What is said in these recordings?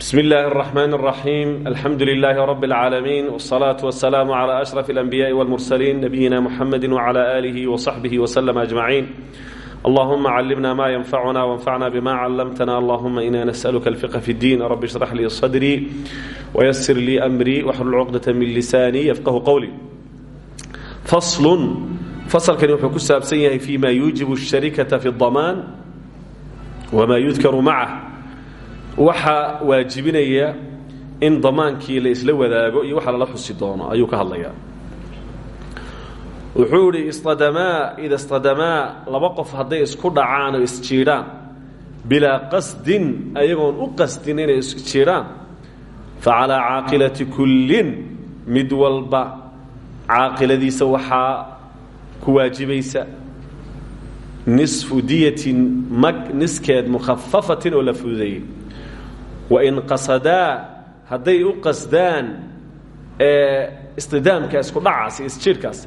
بسم الله الرحمن الرحيم الحمد لله رب العالمين والصلاة والسلام على أشرف الأنبياء والمرسلين نبينا محمد وعلى آله وصحبه وسلم أجمعين اللهم علمنا ما ينفعنا وانفعنا بما علمتنا اللهم إنا نسألك الفقه في الدين رب اشرح لي صدري ويسر لي أمري واحلل عقدة من لساني يفقه قولي فصل فصل كان يحكو سابسيه فيما يوجب الشركة في الضمان وما يذكر معه waxaa waajibinaya in damaankii la isla wadaago iyo waxa lala xusi doono ayuu ka hadlayaa wuxuu idhi istadamaa ida istadamaa laba qof hadday isku dhacaan oo isjiidhaan bilaa qasdin ayagoon u qasdin inay isjiidhaan fa calaa caaqilati kullin mid walba caaqiladiisa waxaa ku waajibaysa. Nisfu diyatin mag niskeed mukhafafatin oo la fududeeyey wain qasadaa hadday u qasdaan istidaamka isku dhacaasi isjiirkaas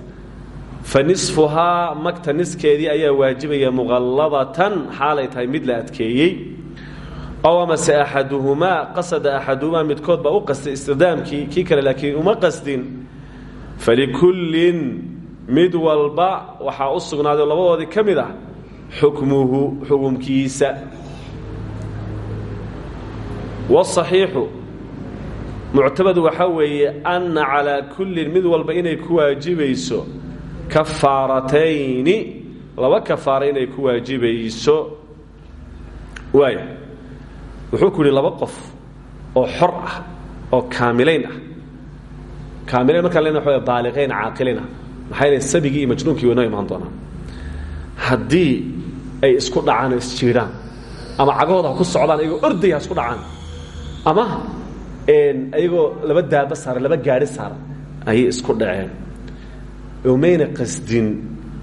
fa nisfuhaa magta niskeedii ayaa waajibaya muqalladatan xaalay tahay mid la adkeeyey ow amase axaduhumaa qasada axaduhumaa midkood baa u qastay istidaamkii kii kale laakiin uma qasdin falikullin mid walba waxaa u sugnaaday labadoodii ka mid ah xukmuhu xukumkiisa wاصaxiixu muctabadu waxaa weeye anna calaa kullin mid walba inay ku waajibayso kafaaratayni laba kafaara inay ku waajibayso waaya wuxuu ku yidhi laba qof oo xor ah oo kaamilayn ah kaamilayn markaan lena waa baaliqayn caaqilayn ah maxaa yidhahe sabigii iyo majnuunkii waynoo imaan doonaan haddii ay isku dhacaan oo isjiiraan ama cagahooda ha ku socdaan iyagoo orday ha isku dhacaan ama ayagoo laba daaba saara laba gaari saara ayay isku dhaceen. Mayna qasdin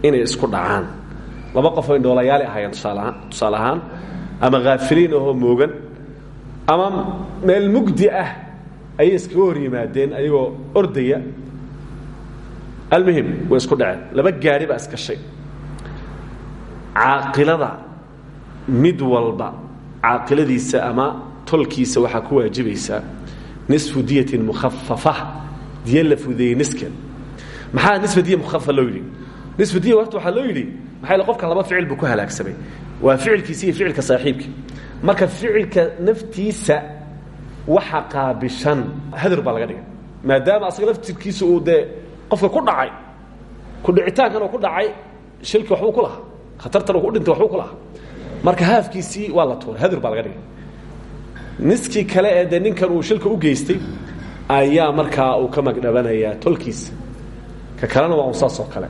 inay isku dhacaan. Laba qof oo indhoolayaali ahaayeen tusaalahaan. Tusaale ahaan ama haafiliin ahoo moogan. Ama meel mugdi ah ayay iskaga hor yimaadeen ayagoo ordaya. Almuhim way isku dhaceen. Laba gaari baa iskashay caaqilada mid walba caaqiladiisa ama tolkiisa waxaa ku waajibaysaa nisfu diyatin mukhafafa diya la fudeeyey niskeed maxaa nisfa diya mukhafafa loo yidhi? Nisfu diya horta waxaa loo yidhi maxaa yidhi qofkan laba ficil buu ku halaagsamay waa ficilkiisa iyo ficilka saaxiibka. Marka ficilka naftiisa waxa qaabishan hadur baa laga dhigay. Maadaama asaga laftirkiisa uu dee qofka ku dhacay ku dhicitaankan uu ku dhacay shilki waxbuu ku lahaa khatartan uu ku dhintay waxbuu ku lahaa. Marka haafkiisii waa la tuuray hadur baa laga dhigay niskii kale ee dee ninkan uu shilka u geystay ayaa markaa uu ka magdhabanayaa tolkiisa ka kalena waa un saasoo kale.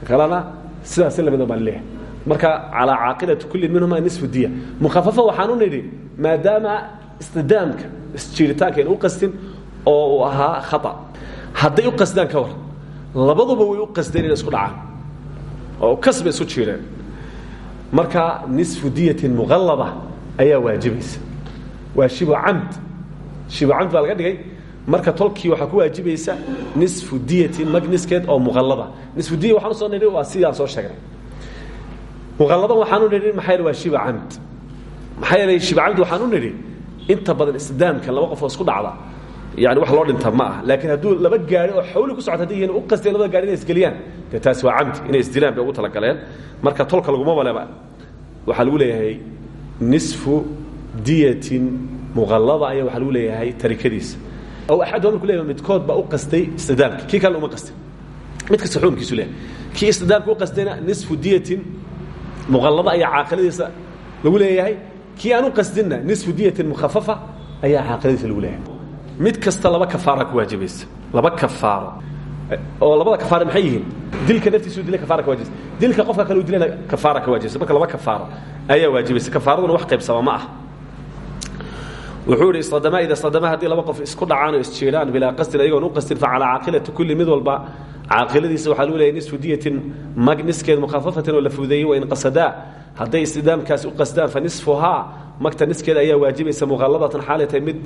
Ka kalena sidaas lamida baan leeyahay. Marka calaa caaqilati kulli minhuma nisfu diya. Mukhafafa waxaan u nidhi maadaama istidaamka isjiiritaanka ayna u qastin oo uu ahaa khata. Hadday u qasdaan ka war labaduba way u qasdeen inay isku dhacaan. Oo kas bay isu jiireen. Marka nisfu diyatin muqallada ayaa waajibaysa waa shibu camd. Shibu camd baa laga dhigay. Marka tolkii waxaa ku waajibaysa nisfu diyatin mag niskeed oo muqallada nisfu diya waxaan u soo nidhi waa sidaan soo sheegnay. Muqalladan waxaan u nidhi maxaa yeele waa shibu camd. Maxaa yeelay shibu camd waxaan u nidhi inta badan isdaamka laba qof oo isku dhacda yani wax loo dhinta ma ah laakiin hadduu laba gaari oo xawli ku socota hadday u qasteen labada gaari inay isgeliyaan taasi waa camdi inay isdilaan bay ugu talagaleen. Marka tolka laguma waleba waxaa lagu leeyahay nisfu diyatin muqallada ayaa waxaa lagu leeyahay tarikadiisa aw axaduha marku leeyahay midkood baa u qastay istidaamka kii kalena uma qastin. Mid kasta xukumkiisu leeyahay. Kii istidaamka u qastayna nisfu diyatin muqallada ayaa caaqiladiisa lagu leeyahay. Kii aan u qasdinna nisfu diyatin mukhafafa ayaa caaqiladiisa lagu leeyahay. Mid kasta laba kafaara ku waajibaysa. Laba kafaaro. Oo labada kafaara maxay yihiin? Dilka naftiisu dila kafaara ka waajibaysa dilka qofka kale uu dilana kafaara ka waajibaysa marka laba kafaaro ayaa waajibaysa kafaaraduna wax qaybsama ma ah wuxuu idhi istadama ida istadama haddii laba qof isku dhacaan oo isjiiraan bilaa qasdin ayagoon u qasdin fa calaa caaqilati kulli mid walba caaqiladiisa waxaa lagu leeyahay nisfu diyatin mag niskeed mukhafafatin oo la fudeeyey wain qasadaa. Hadday istidaamkaasi u qasdaan fa nisfuhaa magta niskeeda ayaa waajibaysa muqalladatan xaalay tahay mid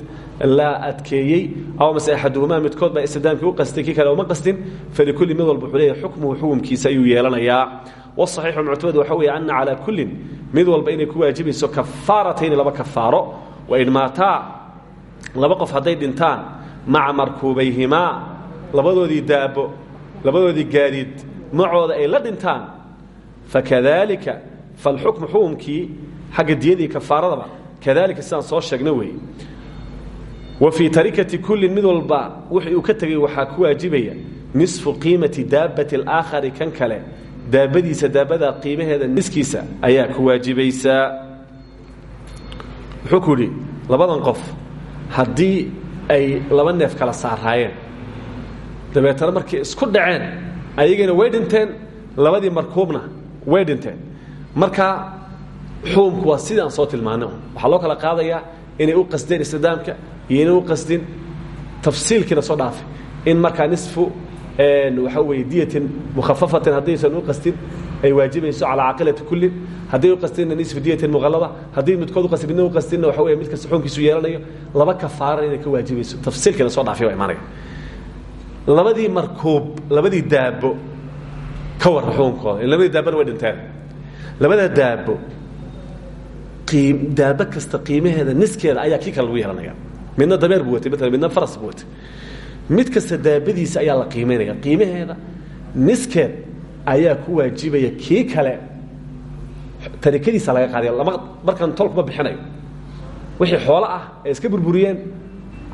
la adkeeyey. Aw mase axaduhumaa midkood baa istidaamkii u qastay kii kale uma qasdin falikulli mid walba wuxuu leeyahay xukmuhu xukumkiisa ayuu yeelanayaa. Wاصaxiixu muctamad waxa weeye ana calaa kullin mid walba inay ku waajibayso kafaaratayni laba kafaaro wain maataa laba qof hadday dhintaan maca markuubayhimaa labadoodii daabo labadoodii gaadiid macooda ay la dhintaan fakadalika falxukmu xukumkii xagga diyadii kafaaradaba kadalika sidaan soo sheegna weeye wa fii tarikati kullin mid walba wixii uu ka tegey waxaa ku waajibaya nisfu qiimati daabbati alaakhari kan kale daabadiisa daabada qiimaheeda niskiisa ayaa ku waajibaysaa wuxuu ku labadan qof haddii ay laba neef kala saaraayeen dabeetana markay isku dhaceen ayagana way dhinteen labadii markuubna way dhinteen. Marka xukumku waa sidii aan soo tilmaanay waxaa loo kala qaadayaa inay u qasdeen istidaamka iyo inay u qasdin tafsiilkiina soo dhaafay. In markaa nisfu waxaa weeye diyatin mukhafafatin haddaysan qasdin ay waajibayso calaa caaqilati kullin hadday u qasdinna nisfu diyatin muqallada haddii midkood u qasdin midna u qasdinna waxa weye mid kasta xukunkiisu yeelanayo laba kafaara inay ka waajibayso tafsiilkiina soo dhaafay waa imaanaya. Labadii markuub labadii daabo ka warra xukunkooda labadii daabana way dhinteen. Labada daabo daabo kasta qiimaheeda niskeeda ayaa kii kale lagu yeelanaya midna dameer buu watay maala midna faras buu watay. Mid kasta daabadiisa ayaa la qiimaynaya qiimaheeda niskeed ayaa ku waajibaya kii kale. Tarikadiisa laga qaadaya lama markan tolkuma bixinayo. Wixii xoolo ah ee iska burburiyeen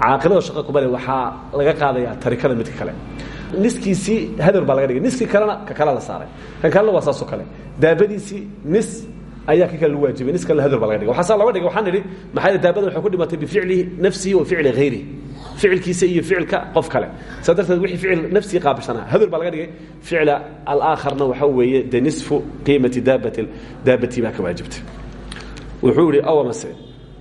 caaqilada shaqa kumale waxaa laga qaadaya tarikada midka kale. Niskiisii hadow baa laga dhigay. Niskii kalena ka kale la saaray. Kan kalena waa saasoo kale. Daabadiisii nis ayaa ka kale lagu waajibay. Nis kalena hadow baa laga dhigay. Waxaa saa looga dhigay. Waxaan idhi maxaa daabada waxay ku dhimatay bificlihi nafsihi wa ficli hayrihi ficilkiisa iyo ficilka qof kale. Saa darteed wixii ficil nafsii qaabishanaa hadow baa laga dhigay ficla alaakharna waxaa weeye de nisfu qiimati daabati baa ka waajibtay wuxuu idhi awamase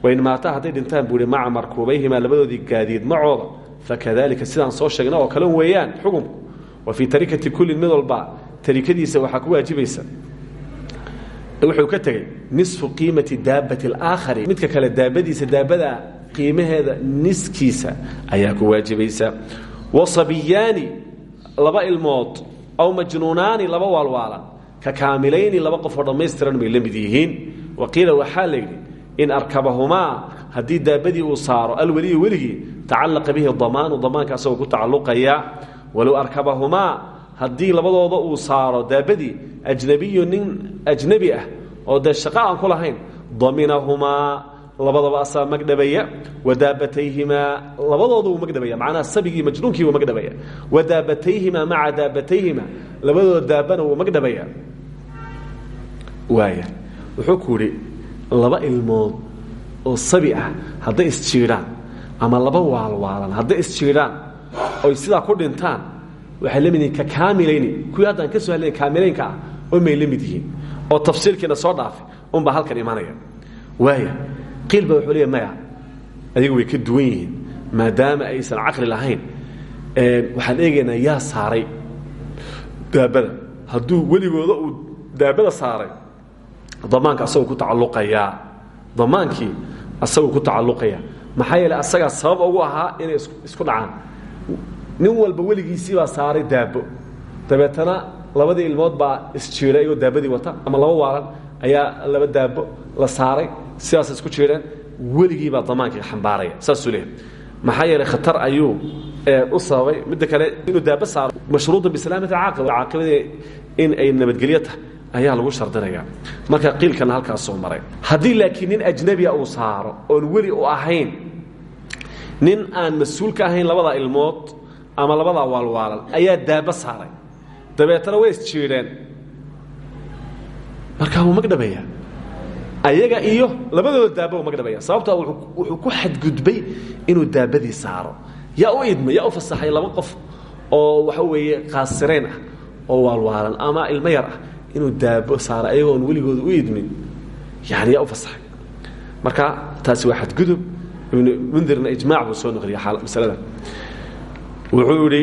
wain maata hadday dhintaan buu ihi maca markuubayhimaa labadoodii gaadiid macooda fakadalika sidaan soo sheegna oo kale weeyaan xukunku wa fii tarikati kullin mid walba tarikadiisa waxaa ku waajibaysa. Wuxuu ka tegey nisfu qiimati daabati alaakhari midka kale daabadiisa daabada qiimaheeda niskiisa ayaa ku waajibaysa wasabiyaani laba ilmood aw majnuunaani laba waalwaalan ka kaamilayni laba qofoo dhammaystiran bay la mid yihiin. Waqiila waxaa la yidhi in arkabahumaa haddii daabadii uu saaro alweliyu weligii tacalaqa bihi damaanu damaanka asagoo ku tacalluqaya. Walow arkabahumaa haddii labadooda uu saaro daabadii ajnabiyu nin ajnabi ah oo dee shaqo aan ku lahayn daminahumaa labadaba asaa magdhabaya wadaabatayhimaa labadooda wuu magdhabaya macnaha sabigii majnuunkii wuu magdhabaya wadaabatayhimaa maca daabatayhima labadooda daabana wuu magdhabaya. Waaya wuxuu ku yidhi laba ilmood oo sabi ah hadday isjiidhaan ama laba waalwaalan hadday isjiidhaan oy sidaa ku dhintaan waxay la mid ka kaamilayni kuwii haddaan ka soo kaamilaynka ah oo may la mid oo tafsiilkiina soo dhaafay unbaa halkan imanaya waaya qiil ba wuxuu leeya maya. Ayagu way ka duwan yihiin maadaama aysan caqli lahayn. Waxaan eegaynaa yaa saaray daabada. Hadduu weligooda uu daabada saaray damaanka asagoo ku tacalluqayaa damaankii asagoo ku tacalluqaya. Maxaa yeele asagaa sabab ugu ahaa inay isku dhacaan. Nin walba weligiisii baa saaray daabo. Dabeetana labadii ilmood baa isjiiday iyagoo daabadii wata ama laba waalan ayaa laba daabo la saaray sidaas isku jiidheen weligii baa damaankii xambaaraya saasuu leeyahy khatar ayuu u sababay midda kale inuu daabo saaro. Mashruudan bislaamati caaqib caaqibadii in ay nabadgelyo tahay ayaa lagu shardinaya marka qiilkana halkaasoo maray. Haddii laakiin nin ajnabia uu saaro oon weli u ahayn nin aan mas'uul ka ahayn labadaa ilmood ama labadaa waalwaalan ayaa daabo saaray. Dabeetana way isjiidheen markaa wuu magdhabaya ayaga iyo labadooda daaba u magdhabaya sababtaa wuxuu ku xadgudbay inuu daabadii saaro. Yaa u idmay yaa u fasaxay laba qof oo waxa weeye qaasirayn ah oo waalwaalan ama ilmo yar ah inuu daabo saaro ayagoon weligooda u idmin yani yaa u fasaxay. Marka taasi waa xadgudub. Ibnu mundirna ijmaac buu soo noqliyay masalada wuxuu idhi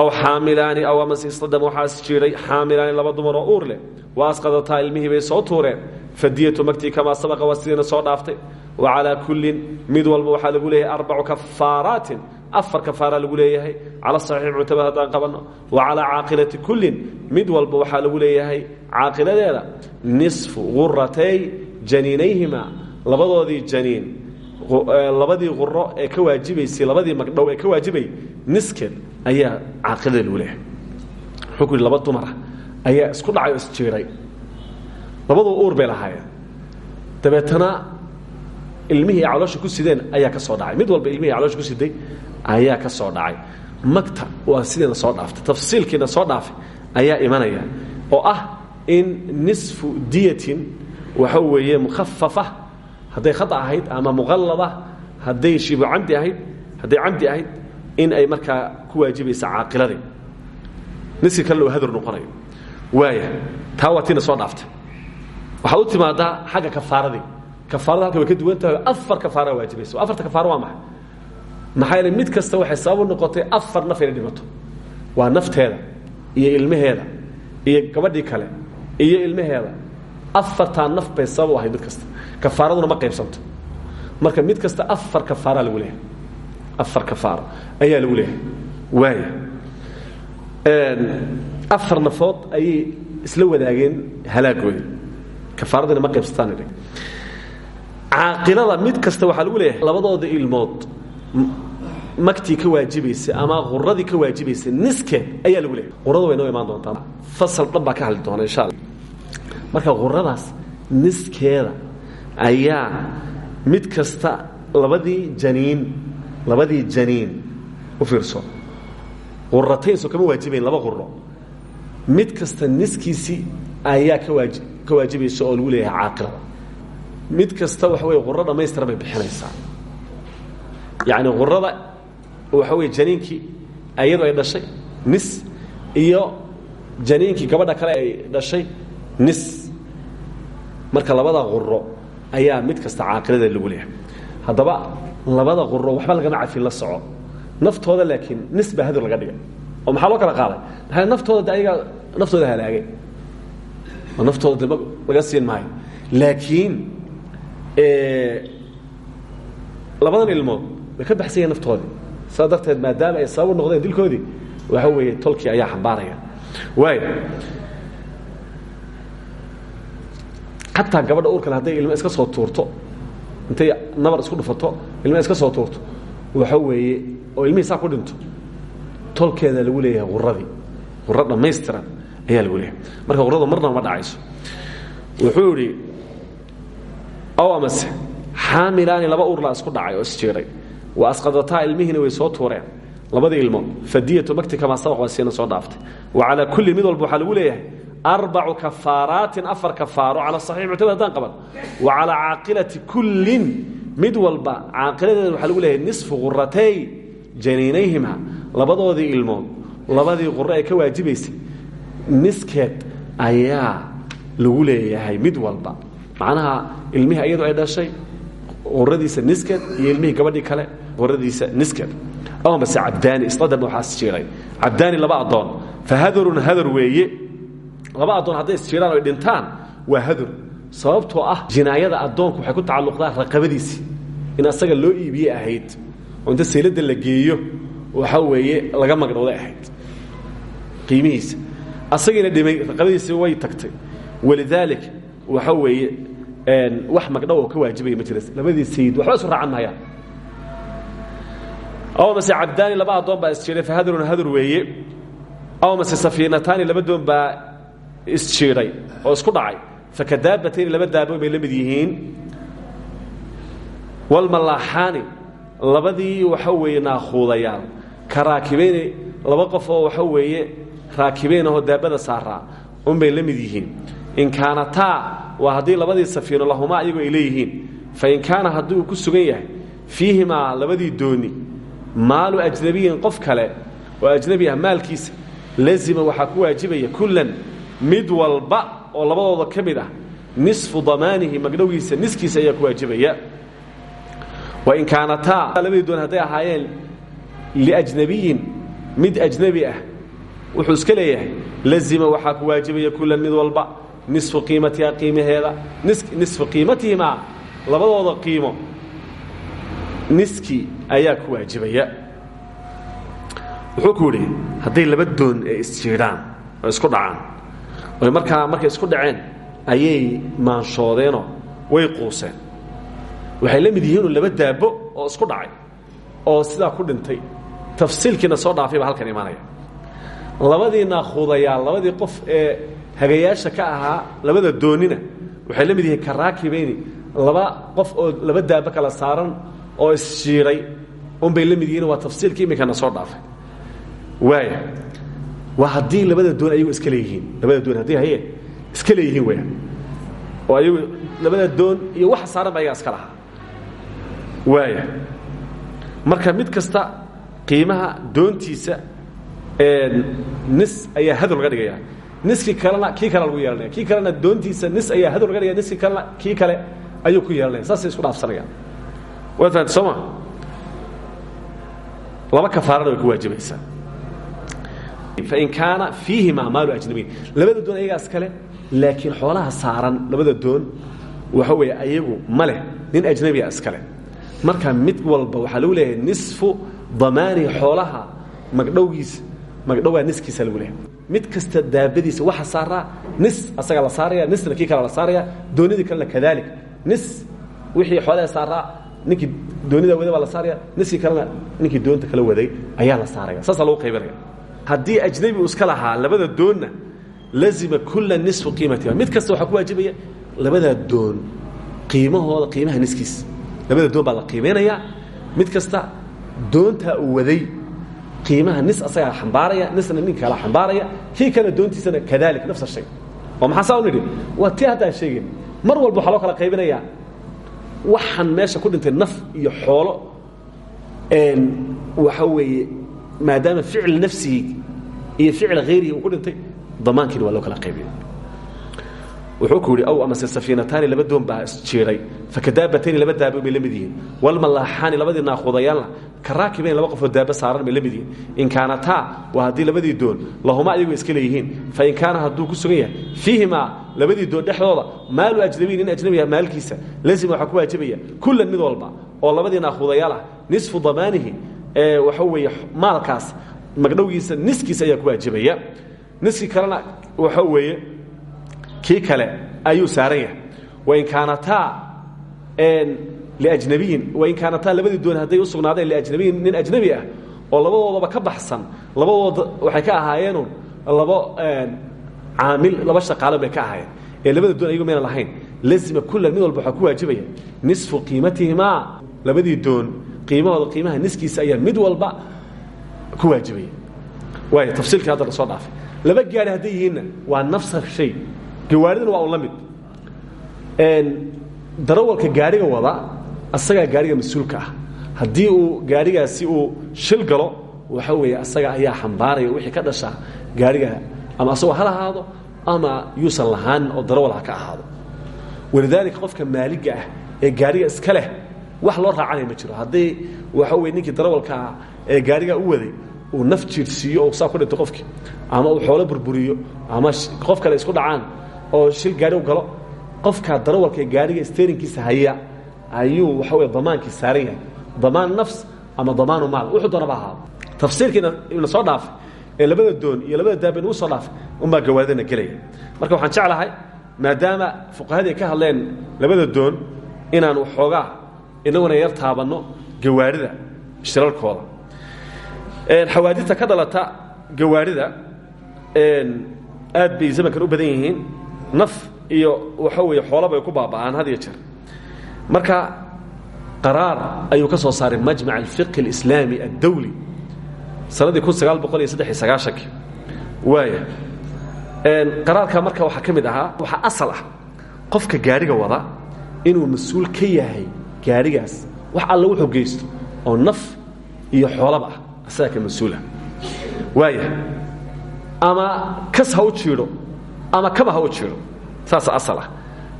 aw xaamilaani aw amase istadam waxaas jiiray xaamilaani laba dumar oo uur leh wa asqadataa ilmihii bay soo tuureen fadiyatu magtii kamaa sabaqa waa soo dhaaftay wa calaa kullin mid walba waxaa lagu leeyahay arbacu kafaaraatin afar kafaara lagu leeyahay cala saxiix muctamad haddaan qabanno wa calaa caaqilati kullin mid walba waxaa lagu leeyahay caaqiladeeda nisfu guratay janiinayhima labadoodii janiin labadii quro ee ka waajibaysay labadii magdhow ee ka waajibay niskeed ayaa caaqilada lagu leeyahay. Wuxuu ku laba dumara ayaa isku dhacay oo isjiiray labaduu uur bay lahaayeen. Dabeetana ilmihii ay ku sideen ayaa ka soo dhacay. Mid walba ilmihii caloosha ku siday ayaa ka soo dhacay. Magta waa sideena soo dhaaftay. Tafsiilkiina soo dhaafay ayaa imanaya oo ah in nisfu diyatin waxa weeye mukhafafa hadday khata ahayd ama muqallada hadday shibu camdi ahayd hadday camdi ahayd in ay markaa ku waajibaysa caaqiladii niski kale loo hadur noqonayo. Waaya taa soo dhaaftay. Waxaad u timaadaa xagga kafaaradii kafaarada halka ka duwan tahay afar kafaara waajibaysa. Afarta kafaara waa maxay? Mid kasta waxay sabab noqotay afar naf inay dhimato. Waa nafteeda iyo ilmaheeda iyo gabadhii kale iyo ilmaheeda. Afartaa naf bay sabab u ahayd mid kasta kafaaraduna ma qaybsanto. Marka mid kasta afar kafaara lagu leeyahay. Afar kafaaro ayaa lagu leeyahay. Waaya afar nafood ayay isla wadaageen halaagoodii kafaaradina ma qaybsataan caaqilada mid kasta waxaa lagu leeyahay labadooda ilmood magtii ka waajibaysa ama quradii ka waajibaysa niskeed ayaa lagu leeyahay. Qurada way noo imaan doontaa fasal dhan ka hadli doona insha alla marka quradaas niskeeda ayaa mid kasta labadii janiin labadii janiin u fiirso. Qurataynso kama waajibayn laba quro mid kasta niskiisii ayaa ka waaji ka waajibaysa oo lagu leeyahay caaqilada mid kasta waxa wey quro dhammaystiran bay bixinaysaa. Yacni qurada waxa wey janiinkii iyadu ay dhashay nis iyo janiinkii gabadha kale ay dhashay nis. Marka labada quro ayaa mid kasta caaqilada lagu leeyahay. Haddaba labada quro waxba lagama cafin la soco. Naftooda laakiin nis baa hadur laga dhigay oo maxaa loo kala qaaday maa naftooda ayagaa naftooda halaagay? Oo naftooda de laga siin maayo. Laakiin labadan ilmood way ka baxsan yahin naftoodii. Saa darteed maadaama ay sabab u noqdeen dilkoodii waxa weeye tolkii ayaa xambaaraya. Waaya xataa gabadha uurkale hadday ilmo iska soo tuurto. Intay nabar isku dhufato ilma iska soo tuurto. Waxa weeye oo ilmihii saa ku dhinto. Tolkeeda lagu leeyahay quradii quro dhammaystiran ayaa lagu leeyahay. Marka quradu marnaba ma dhacayso. Wuxuu idhi ow amase xaamilaani laba uurlaa isku dhacay oo isjiiray wa asqadataa ilmihiina way soo tuureen. Labadii ilmood fadiyatu magti kamaa sabaq siina soo dhaaftay. Wa calaa kulli mid walba waxaa leeyahay arbacu kafaaraatin afar kafaaro cala saxiix muctamad haddaan qaban wa calaa caaqilati kullin mid walba caaqiladeeda waxaa lagu leeyahay nisfu quratay janiinayhima labadoodii ilmood labadii quro ee ka waajibaysay niskeed ayaa lagu leeyahay mid walba macnaha ilmihii iyadu ay dhashay quradiisa niskeed iyo ilmihii gabadhii kale quradiisa niskeed ama base cabdaani isladam waxaa isjiiray cabdaani laba addoon fa hadarun hadar weeye laba addoon hadday isjiiraan oy dhintaan waa hadur. Sababtoo ah jinaayada addoonku waxay ku tacalluqdaa raqabadiisii in asaga loo iibiye ahayd oo inta sayladda la geeyo waxa weeye laga magdhowday ahayd. Qiimihiisa. Asagiina dhimay raqabadiisii way tagtay. Walidaalik waxa weeye wax magdhow oo ka waajibaya ma jira labadii sayid waxba isu raacan mahayaan aw mase cabdaani laba addoon baa isjiiray fa hadrun hadur weeye. Aw mase safiinataani laba doon baa isjiiray oo isku dhacay. Fakadaabatayni laba daabo bay la mid yihiin. Walmalaaxaani labadii waxa weeye naakhuudayaal ka raakibayni laba qof oo waxa weeye raakibayn ahoo daabada saaraa unbay la mid yihiin. In kaanataa waa haddii labadii safiino lahumaa iyagu ay leeyihiin. Fain kaana haddii ku sugan yahay fiihimaa labadii dooni maalu ajnabiyin qof kale oo ajnabi ah maalkiisa lazima waxaa ku waajibaya kullan mid walba oo labadooda ka mid ah nisfu damaanihi magdhowgiisa niskiisa ayaa ku waajibaya. Wain kaanataa labadii dooni hadday ahaayeen liajnabiyin mid ajnabi ah wuxuu iska leeyahay lazima waxaa ku waajibaya kullan mid walba nisfu qiimatiha qiimaheeda nisfu qiimatihimaa labadooda qiimo niskii ayaa ku waajibaya. Wuxuu ku yidhi hadday laba doon ee isjiidhaan isku dhacaan oy markaa markay isku dhaceen ayay maanshoodeenoo way quuseen. Waxay la mid yihiinu laba daabo oo isku dhacay oo sidaa ku dhintay. Tafsiilkiina soo dhaafay baa halkan imaanaya. Labadii naakuudayaal labadii qof ee hagayaasha ka ahaa labada doonina waxay la mid yihiin karaakibayni laba qof oo laba daabo kala saaran oo isshiiray unbay la mid yihiin waa tafsiilkii iminkana soo dhaafay. Waaya waa haddii labada doon ayagu iska leeyihiin. Labada doon haddii haye iska leeyihiin weya oo ayagu labada doon iyo waxa saaran ba ayagaa iska lahaa. Waaya marka mid kasta qiimaha doontiisa nis ayaa hadow laga dhigaya. Niskii kalena kii kale lagu yeelanaya. Kii kalena doontiisa nis ayaa hadow laga dhigaya. Niskii kalena kii kale ayuu ku yeelanaya. Saasay isku dhaafsanayaan. Waad fahamta soo ma? Laba kafaarana way ku waajibaysaa fain kaana fiihimaa maalu ajnabiyin labada doon ayagaas kale laakiin xoolaha saaran labada doon waxa weeye ayagu ma leh nin ajnabiga iskale marka mid walba waxaa lagu leeyahay nisfu damaani xoolaha magdhowgiisa magdhowgaa niskiisa lagu leeyahay. Mid kasta daabadiisa waxa saaraa nis asaga la saaraya nisna kii kale la saaraya doonidii kalena kadaalik nis wixii xoolaha saaraa ninkii doonida waday baa la saaraya niskii kalena ninkii doonta kala waday ayaa la saaraya. Saasaa lagu qaybinaya haddii ajnabi iska lahaa labada doonna lazima kula nisfu qiimatiha mid kasta waxaa ku waajibaya labadaa doon qiimahooda qiimaha niskiis. Labada doon baa la qiimaynayaa mid kasta doontaa uu waday qiimaha nis asagaa xambaaraya nisna nin kala xambaaraya. Kii kale doontiisana kadaalik nafsa shay. Oo maxaa saa u nidhi? Waa tii haddaan sheegin mar walba waxaa loo kala qaybinayaa waxaan meesha ku dhintay naf iyo xoolo waxa weeye maadaama ficil nafsigii iyo ficil hayrihi uu ku dhintay damaankiina waa loo kala qaybiya wuxuu ku yidhi aw amase safiinataani laba doon baa isjiiray fakadaabatayni laba daabo bay la mid yihiin walmalaaxaani labadii naaquudayaanna karaakibayn laba qofoo daaba saaran bay la mid yihiin. In kaanataa waa haddii labadii doon lahuma ayagu iska leeyihiin. Fain kaana hadduu ku sugan yahay fiihimaa labadii doon dhexdooda maalu waxa weeye maalkaas magdhowgiisa niskiisa ayaa ku waajibaya. Niskii kalena waxa weeye kii kale ayuu saaran yahay. Wain kaanataa liajnabiyin wain kaanataa labadii doon hadday u sugnaadeen liajnabiyin nin ajnabi ah oo labadoodaba ka baxsan labadooda waxay ka ahaayeenu labo caamil laba shaqaalo bay ka ahaayeen. Ee labada doon ayagu mayna lahayn. Lazima kullan mid walba waxaa ku waajibaya nisfu qiimatihimaa. Labadii doon qiimahooda qiimaha niskiisa ayaa mid walba ku waajibaya. Waay tafsiilkii hadda la soo dhaafay. Laba gaari hadday yihiinna waa nafsa shay. Gawaaridana waa un la mid darawalka gaariga wada asagaa gaariga mas'uulka ah. Haddii uu gaarigaasi uu shil galo waxa weeye asaga ayaa xambaaraya wixii ka dhasha gaariga ama asagoo ha lahaado ama yuusan lahaan oo darawal ha ka ahaado. Walidaalika qofka maaliga ah ee gaariga iska leh wax loo raacanaya ma jiro. Haddii waxa weye ninkii darawalkaa ee gaarigaa u waday uu naf jiirsiiyo oo saa ku dhinto qofkii ama uu xoolo burburiyo ama qof kale isku dhacaan oo shil gaari u galo qofkaa darawalka ee gaariga sterinkiisa haya ayuu waxa wey damaankii saaran yahay. Damaan nafs ama damaanu maal. Wuxuu doonaba ahaado tafsiirkiina ina soo dhaafay ee labada doon iyo labada daaba nagu soo dhaafay unbaa gawaaridana gelaya. Marka waxaan jeclahay maadaama fuqahadii ka hadleen labada doon inaan waxoogaa inaguna yar taabanno gawaarida shirarkooda. Xawaadita ka dhalata gawaarida aad bay zamankan u badan yihiin. Naf iyo waxa weeye xoolaba ay ku baaba'aan had iyo jeer. Marka qaraar ayuu ka soo saaray majmac alfiqhi اlislaami addawli sagaashankii waaya qaraarka marka waxaa ka mid ahaa asal ah. Qofka gaadhiga wada inuu mas'uul ka yahay gaadhigaas wax alla wuxuu geysto oo naf iyo xoolaba ah asagaa ka ama kas ha u jiidho ama kaba ha u jiidho saasa ah.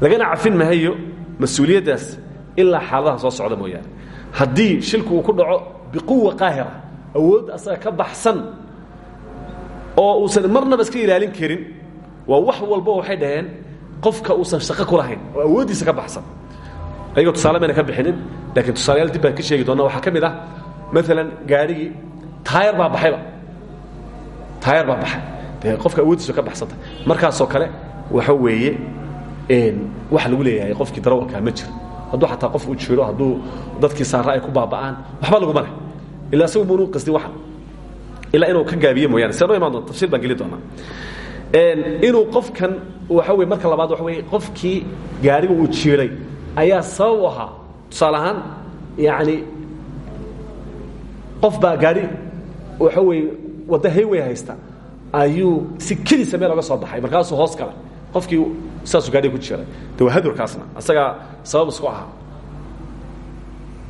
Lagana cafin mahayo mas'uuliyaddaas ilaa soo socda mooyaane. Haddii shilku uu ku dhaco biquwa qaahira awood asaga baxsan oo uusan marnaba iska ilaalin karin waa wax walbo waxay dhaheen qofka uusan shaqo ku lahayn oo awooddiisa ka baxsan ayagoo tusaale mayna ka bixinin laakiin tusaalayaal dib baan ka sheegi doona waxaa ka mid ah maalan gaadhigii taayar baa baxayba. Taayar baa baxay. Dee qofka awooddiisu ka baxsantah. Markaasoo kale waxa weeye wax lagu leeyahay qofkii darawalkaa ma jiro. Hadduu xataa qof uu jiro hadduu dadkii saara ay ku baaba'aan waxba laguma leh. Ilaa isagu munu qasdin waxan. Ilaa inuu ka gaabiye mooyaane. See noo imaan doonta tafsiir baan geli doonaa. Inuu qofkan waxa wey marka labaad waxa wey qofkii gaariga uu jiiray ayaa sabab u ahaa. Tusaale ahaan yani qof baa gaari waxa wey wadda hayway haysta ayuu si keliisa meel oga soo baxay. Markaasuu hoos galay. Qofkii saasuu gaariga ku jiray. De waa hadurkaasna asagaa sabab isku ahaa.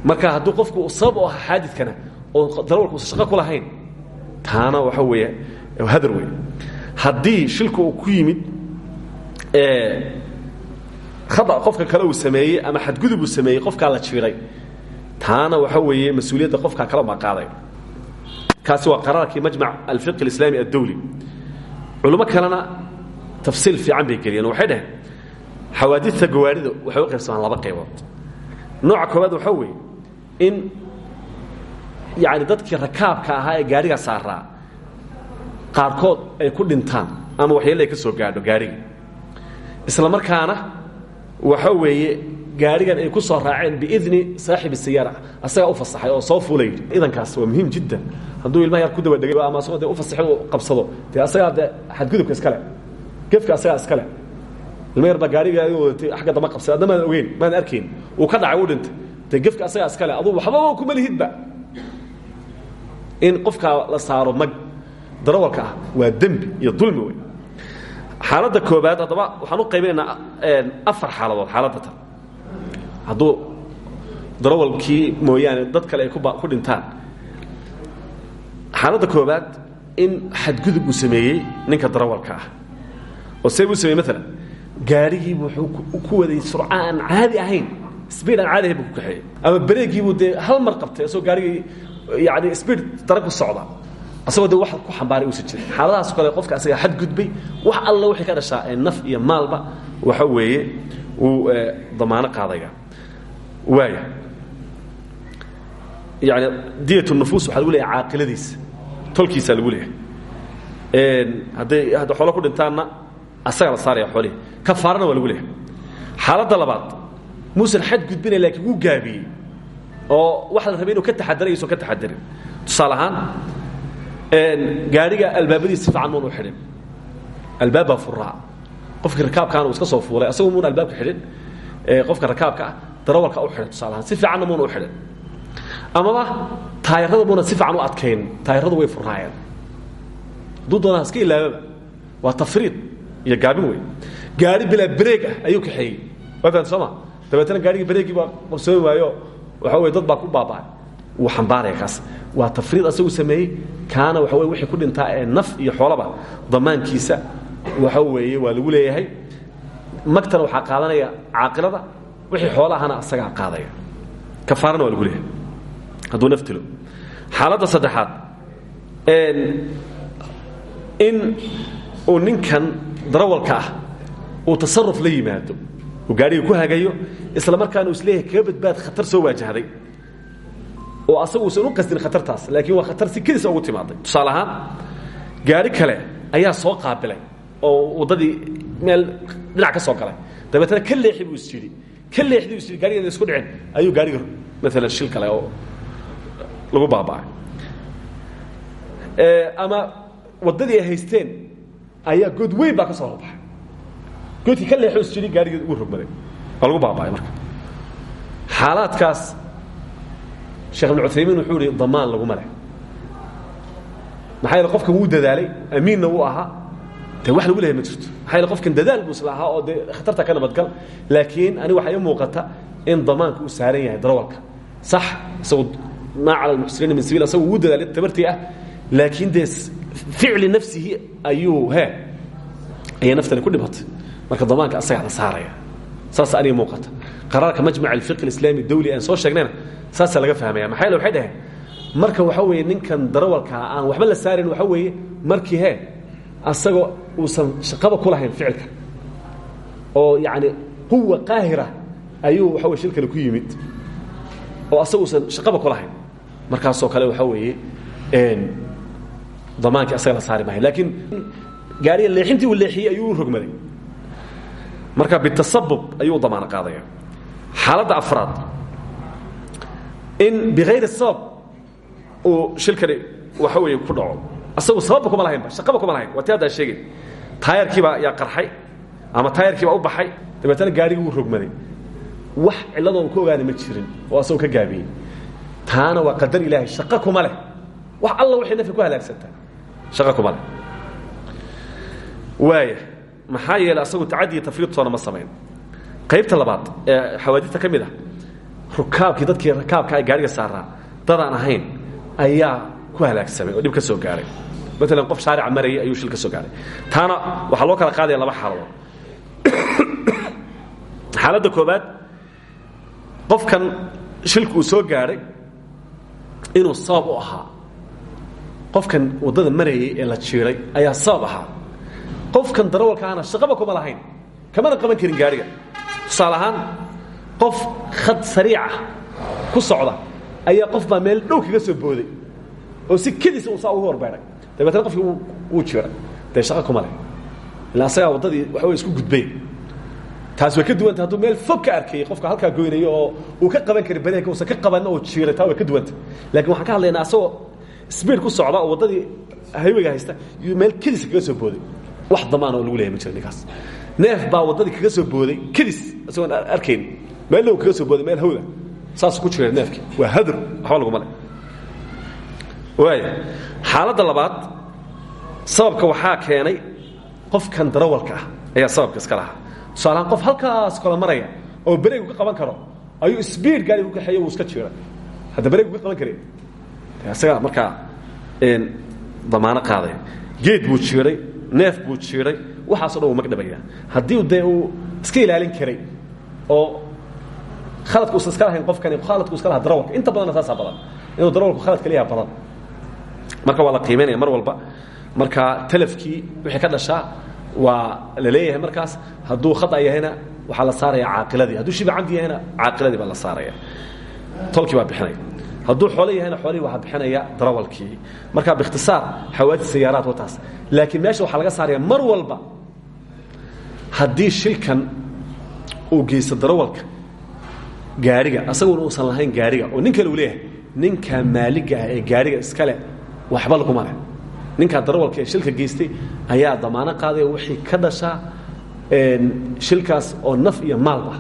Marka hadduu qofku sabab u ahaa xaadidkana oo darawalka usan shaqo ku lahayn taana waxa weeye hadar wey haddii shilku uu ku yimid khada qofka kale uu sameeyey ama xadgudub uu sameeyey qofkaa la jiiray taana waxa weeye mas'uuliyadda kale ma qaaday. Kaasi waa qaraarkii majmac alfiqi alislaami addawli. Culimo kalena tafsiil fiican bay geliyeen. Waxay dhaheen xawaadidta gawaarida waxay u qaybsamaan laba qaybood. Nooca koowaad waxaa weeye in yani dadkii rakaabka ahaa ee gaariga saaraa qaarkood ay ku dhintaan ama waxyaale ay ka soo gaadho gaariga isla markaana waxa weeye gaarigan ay ku soo raaceen biidni saaxibi siyaara. Asagaa u fasaxay oo soo fuula yidhi idankaas waa muhiim jiddan hadduu ilmaha yar ku dabadhegay ama asagoo u fasaxay uu qabsado dee asagaa dee xadgudubka iskale gefka asagaa iskale ilma yar baa gaariga wadatay xagga dama qabsay adna ogeyn maan arkayn uu ka dhacay uu dhintay. Dee gefka asagaa iskale aduu waxbaba kuma lihidba. In qofkaa la saaro mag darawalka ah waa dembi iyo dulmi wey xaaladda koobaad haddaba waxaan u qaybinaynaa afar xaaladood xaaladda tan. Hadduu darawalkii mooyaane dad kale ay ku dhintaan. Xaaladda koobaad in xadgudub uu sameeyey ninka darawalka ah. Oo see buu sameyey maalan gaarigiibu wuxuu ku waday surca aan caadi ahayn sbiid aan caadi ahayn buu ku kaxeeyey. Ama bareegiibuu dee hal mar qabtay asagoo gaarigii yani sbiid dara ku socda asagoo de wax ku xambaaray uusan jirin xaaladahaas kale qofka asaga xadgudbay wax alla wixii ka dhashaa naf iyo maalba waxa weeye uu damaano qaadaya waaya yani diyat nufuus waxaa lagu leeyahay caaqiladiisa. Tolkiisaa lagu leeyahay. Hadday hadda xoolo ku dhintaanna asagaa la saaraya xoolihii kafaarana waa lagu leeyahay. Xaaladda labaad muusan xad gudbinay laakiin wuu gaabiyey. Oo waxa la rabay inuu ka taxadaray isan ka taxadarin tusaale ahaan gaariga albaabadiisa si fiican muun u xidhin albaab baa furaa qofkii rakaabkaana iska soo fuulay asagoo muun albaabka xidhin qofka rakaabka ah darawalka u xidhan tusaale ahaan si fiicanna muuna u xidhin amaba taayarada muuna si fiican u adkayn taayaradu way furnaayeen. Hadduu doonaa iska ilaababa waa tafriid iyo gaabin wey gaari bilaa bareeg ah ayuu kaxeeyey. Waa fahan sooma dabeetana gaarigii bareegii baa qarsoomi waayo. Waxa wey dad baa ku baaba'ay wuu xambaaraya kaas. Waa tafriid asagu sameeyey kaana waxa wixii ku dhintaa ee naf iyo xoolaba damaankiisa waxa weeye waa lagu leeyahay. Magtana waxaa qaadanaya caaqilada wixii xoolahana asagaa qaadaya. Kafaarana waa lagu leeyahay. Hadduu naf tilo. Xaaladda saddexaad in uu ninkan darawalka ah uu tasaruf la yimaado uu gaariga ku hagayo isla markaana uu is leeyahay kaga badbaad khatar soo waajahday oo asagu usan u qasdin khatartaas laakiin waa khatar si keliisa ugu timaaday tusaale ahaan gaari kale ayaa soo qaabilay oo waddadii meel dhinac ka soo galay. Dabeetana ka leexi buu is yidhi. Ka leexdi is yidhi gaariga isku dhicin ayuu gaariga maalan shil kale oo lagu baaba'ay. Ama waddadii ay haysteen ayaa good weyn baa ka soo horbaxay goodkii ka leexo is yidhi gaarigii ugu rogmaday waa lagu baaba'ay marka. Xaalaadkaas sheekh ibn cuthaymiin wuxuu ihi damaan laguma leh. Maxaa yeele qofkan wuu dadaalay amiinna wuu ahaa. Dee wax lagu lehay ma jirto. Maxaa yeele qofkan dadaal buu isla ahaa oo dee khatarta ka nabadgal. Laakiin ani waxaa ii muuqata in damaanka uu saaran yahay darawalka. Sax isagu maa cala almuxsiniina min sabiil asagu wuu dadaalay tabartii ah. Laakiin dee ficli nafsihi ayuu he ayay naftani ku dhimatay. Marka damaanka asagaa la saaraya. Saas aniga muuqata qaraarka majmac alfiqi alislaami dawli aan soo sheegnayna saasaa laga fahmaya. Maxaa yeele waxay dhaheen marka waxa weeye ninkan darawalkaa aan waxba la saarin waxa weeye markii he asagoo uusan shaqaba ku lahayn ficilka oo yacni huwa qaahira ayuu waxa weye shil kale ku yimid oo asaga uusan shaqaba ku lahayn. Markaasoo kale waxa weeye damaankii asaga la saari maayo laakiin gaariga leexintii uu leexiyey ayuu u rogmaday. Marka bitasabub ayuu damaano qaadaya xaaladda afraad in bikayri sabab uu shilkani waxa weeye ku dhaco. Asagu sababba kuma lahaynba shaqaba kuma lahayn. Waa ti haddaa sheegay. Taayarkiibaa yaa qarxay ama taayarkiibaa u baxay. Dabeetana gaarigii wuu rogmaday. Wax cilladoo ku ogaana ma jirin oo asagoo ka gaabiyey. Taana waa qadar ilaahay shaqo kuma leh. Wax alla waxay nafka ku halaagsantaa shaqo kuma leh. Waaya maxaa yeelay asagu tacadiya tafriidtoona ma samayn qaybta labaad ee xawaadista ka mid ah dadkii rakaabka ee gaariga saaraa dadaan ahayn ayaa ku halaagsamay oo dhib ka soo gaaray. Maalan qof shaarica marayay ayuu shil ka soo gaaray. Taana waxaa loo kala qaadaya laba xaaladood. Xaaladda koobaad qofkan shilku uu soo gaadhay inuu sabab u ahaa. Qofkan waddada marayay ee la jiiray ayaa sabab ahaa. Qofkan darawalka ahna kuma lahayn. Kamana qaban karin gaariga tusaale ahaan qof khad sariicah ku socda ayaa qof baa meel dhow kaga soo booday oo si kediisa uu saa ugu horbeedhay dabeetna qofkii wuu jiiray. Dee shaqa kuma leh. Ila asagaa waddadii waxa way isku gudbay taas way ka duwanta hadduu meel fog ka arkayey qofka halkaa goynayo oo uu ka qaban kari bareeka uusan ka qabanna oo jiiray taa way ka duwanta laakiin waxaan ka hadlaynaa asagoo sbiid ku socda oo waddadii hayweyga haysta meel kedis kaga soo booday. Wax damaan oo lagu leeyahy ma jira ninkaas neef baa waddadii kaga soo booday kedis isagoon arkayn. Meel dhow kaga soo booday meel hawda saasuu ku jiray neefkii waa hadur waxba laguma le waaya xaaladda labaad sababka waxaa keenay qofkan darawalka ah ayaa sababka iska lahaa. Tusaalahaan qof halkaas kala maraya oo bareegu ka qaban karo ayuu sbiid gaari ku kaxeeyo wuu iska jiiray. Hadda bareegu ka qaban kare isagaa markaa damaano qaadaya geed buu jiiray neef buu jiiray waxaaso dhan wuu magdhabaya haddii dee uu iska ilaalin karay oo khaladku usan iska lahayn qofkani khaladku iska lahaa darawalka inta badanna saasaa badan. Inuu darawalku khalad kaliyaha badan. Marka waa la qiimaynaya mar walba. Marka talafkii wixii ka dhashaa waa la leeyahay markaas. Hadduu khada yahayna waxaa la saaraya caaqiladii. Hadduu shiba camdi yahayna caaqiladii baa la saaraya. Tolkii baa bixinaya. Hadduu xoolo yahayna xoolihii waxaa bixinaya darawalkii. Marka biikhtisaar xawaadis sayaaraad wataas. Laakiin meesha waxaa laga saaraya mar walba haddii shilkan uu geysto darawalka gaariga asaguna uusan lahayn gaariga oo nin uu leeyahay ninka maaliga ah ee gaariga iskale waxba laguma leh ninkaa darawalka ee shilka geystay ayaa damaano qaadaya wixii ka dhashaa shilkaas oo naf iyo maalba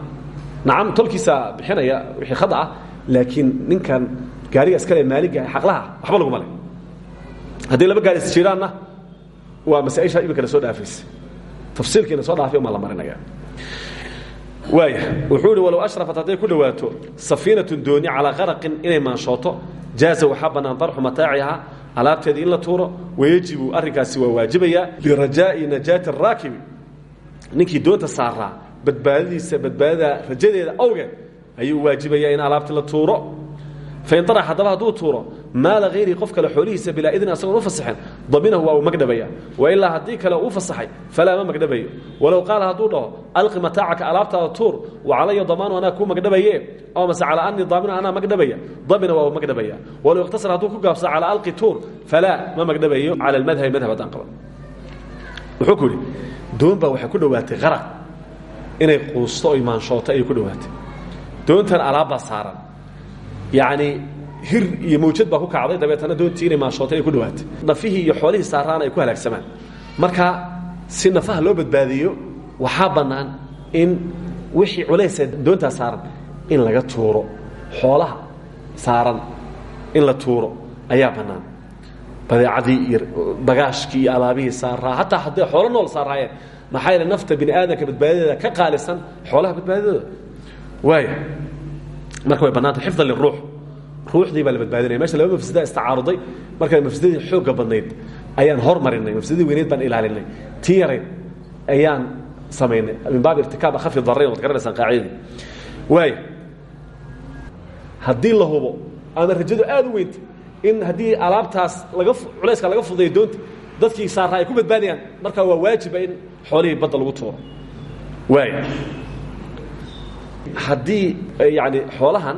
nacam tolkiisaa bixinaya wixii khada ah laakiin ninkan gaariga iskale maaliga xaqlaha waxba laguma leh haddii laba gaari isjiraanna waa masaaisha imika la soo dhaafaysa tafsiilkiina soo dhaafay umaa la marinaya waaya wuxuu ihi walow ashrafat hadday ku dhowaato safiinatun dooni calaa qaraqin inay maanshooto jaaza waxaa bannaan darxu mataaciha alaabteedii in la tuuro wayajibu arrinkaasi waa waajibaya lirajaa'i najaati araakibi ninkii doonta saaraa badbaadadiisa badbaadada rajadeeda awgeed ayuu waajibaya in alaabtii la tuuro. Fain darax haddaba hadduu tuuro maala hayrii qof kale xoolihiisa bilaa idin asagoon u fasaxin daminahu waa uu magdhabaya wailaa haddii kale uu fasaxay falaa ma magdhabayo walow qaala hadduu dhaho alqi mataacaka alaabtaada tuur wa calaya damaanu anaa kuu magdhabaye aw mase calaa anii daaminu anaa magdhabaya damina waa magdhabaya walow ikhtasar hadduu ku gaabsado calaa alqi tuur falaa ma magdhabayo cala almadhabi madhab haddaan qaban wuxuu ku yidhi ku dhowaatay qaraq inay quusto oy maanshooto ayay ku dhowaatay. Doontan alaabbaa saaran. Yacni hir iyo mawjad baa ku kacday. Dabeetana doontii inay maashootay ay ku dhawaatay nafihii iyo xoolihii saaraana ay ku halaagsamaan marka si nafaha loo badbaadiyo waxaa bannaan in wixii culaysee doontaa saaran in laga tuuro. Xoolaha saaran in la tuuro ayaa bannaan. Badeecadii iyo bagaashkii iyo alaabihii saaraa hataa hadday xoolo nool saaraayeen maxaa yeele nafta bini aadamka ka qaalisan xoolaha badbaadadooda. Waaya marka way bannaantay xifdan liruux ruuxdii baa la badbaadinaya. Mesha laba mafsada istacaaruday marka mafsadadii xoogga badnayd ayaan hormarinay mafsadadii weyneyd baan ilaalinay. Tii yarayd ayaan samaynay. Min baab irtikaab akhafi darayn waad garanaysaan qaacidadii. Waaya haddii la hubo ama rajadu aad u weynta in haddii alaabtaas laga culayska laga fudayo doonta dadkii saaraa ay ku badbaadayaan markaa waa waajiba in xoolihii badda lagu tuuro. Waaya haddii yani xoolahan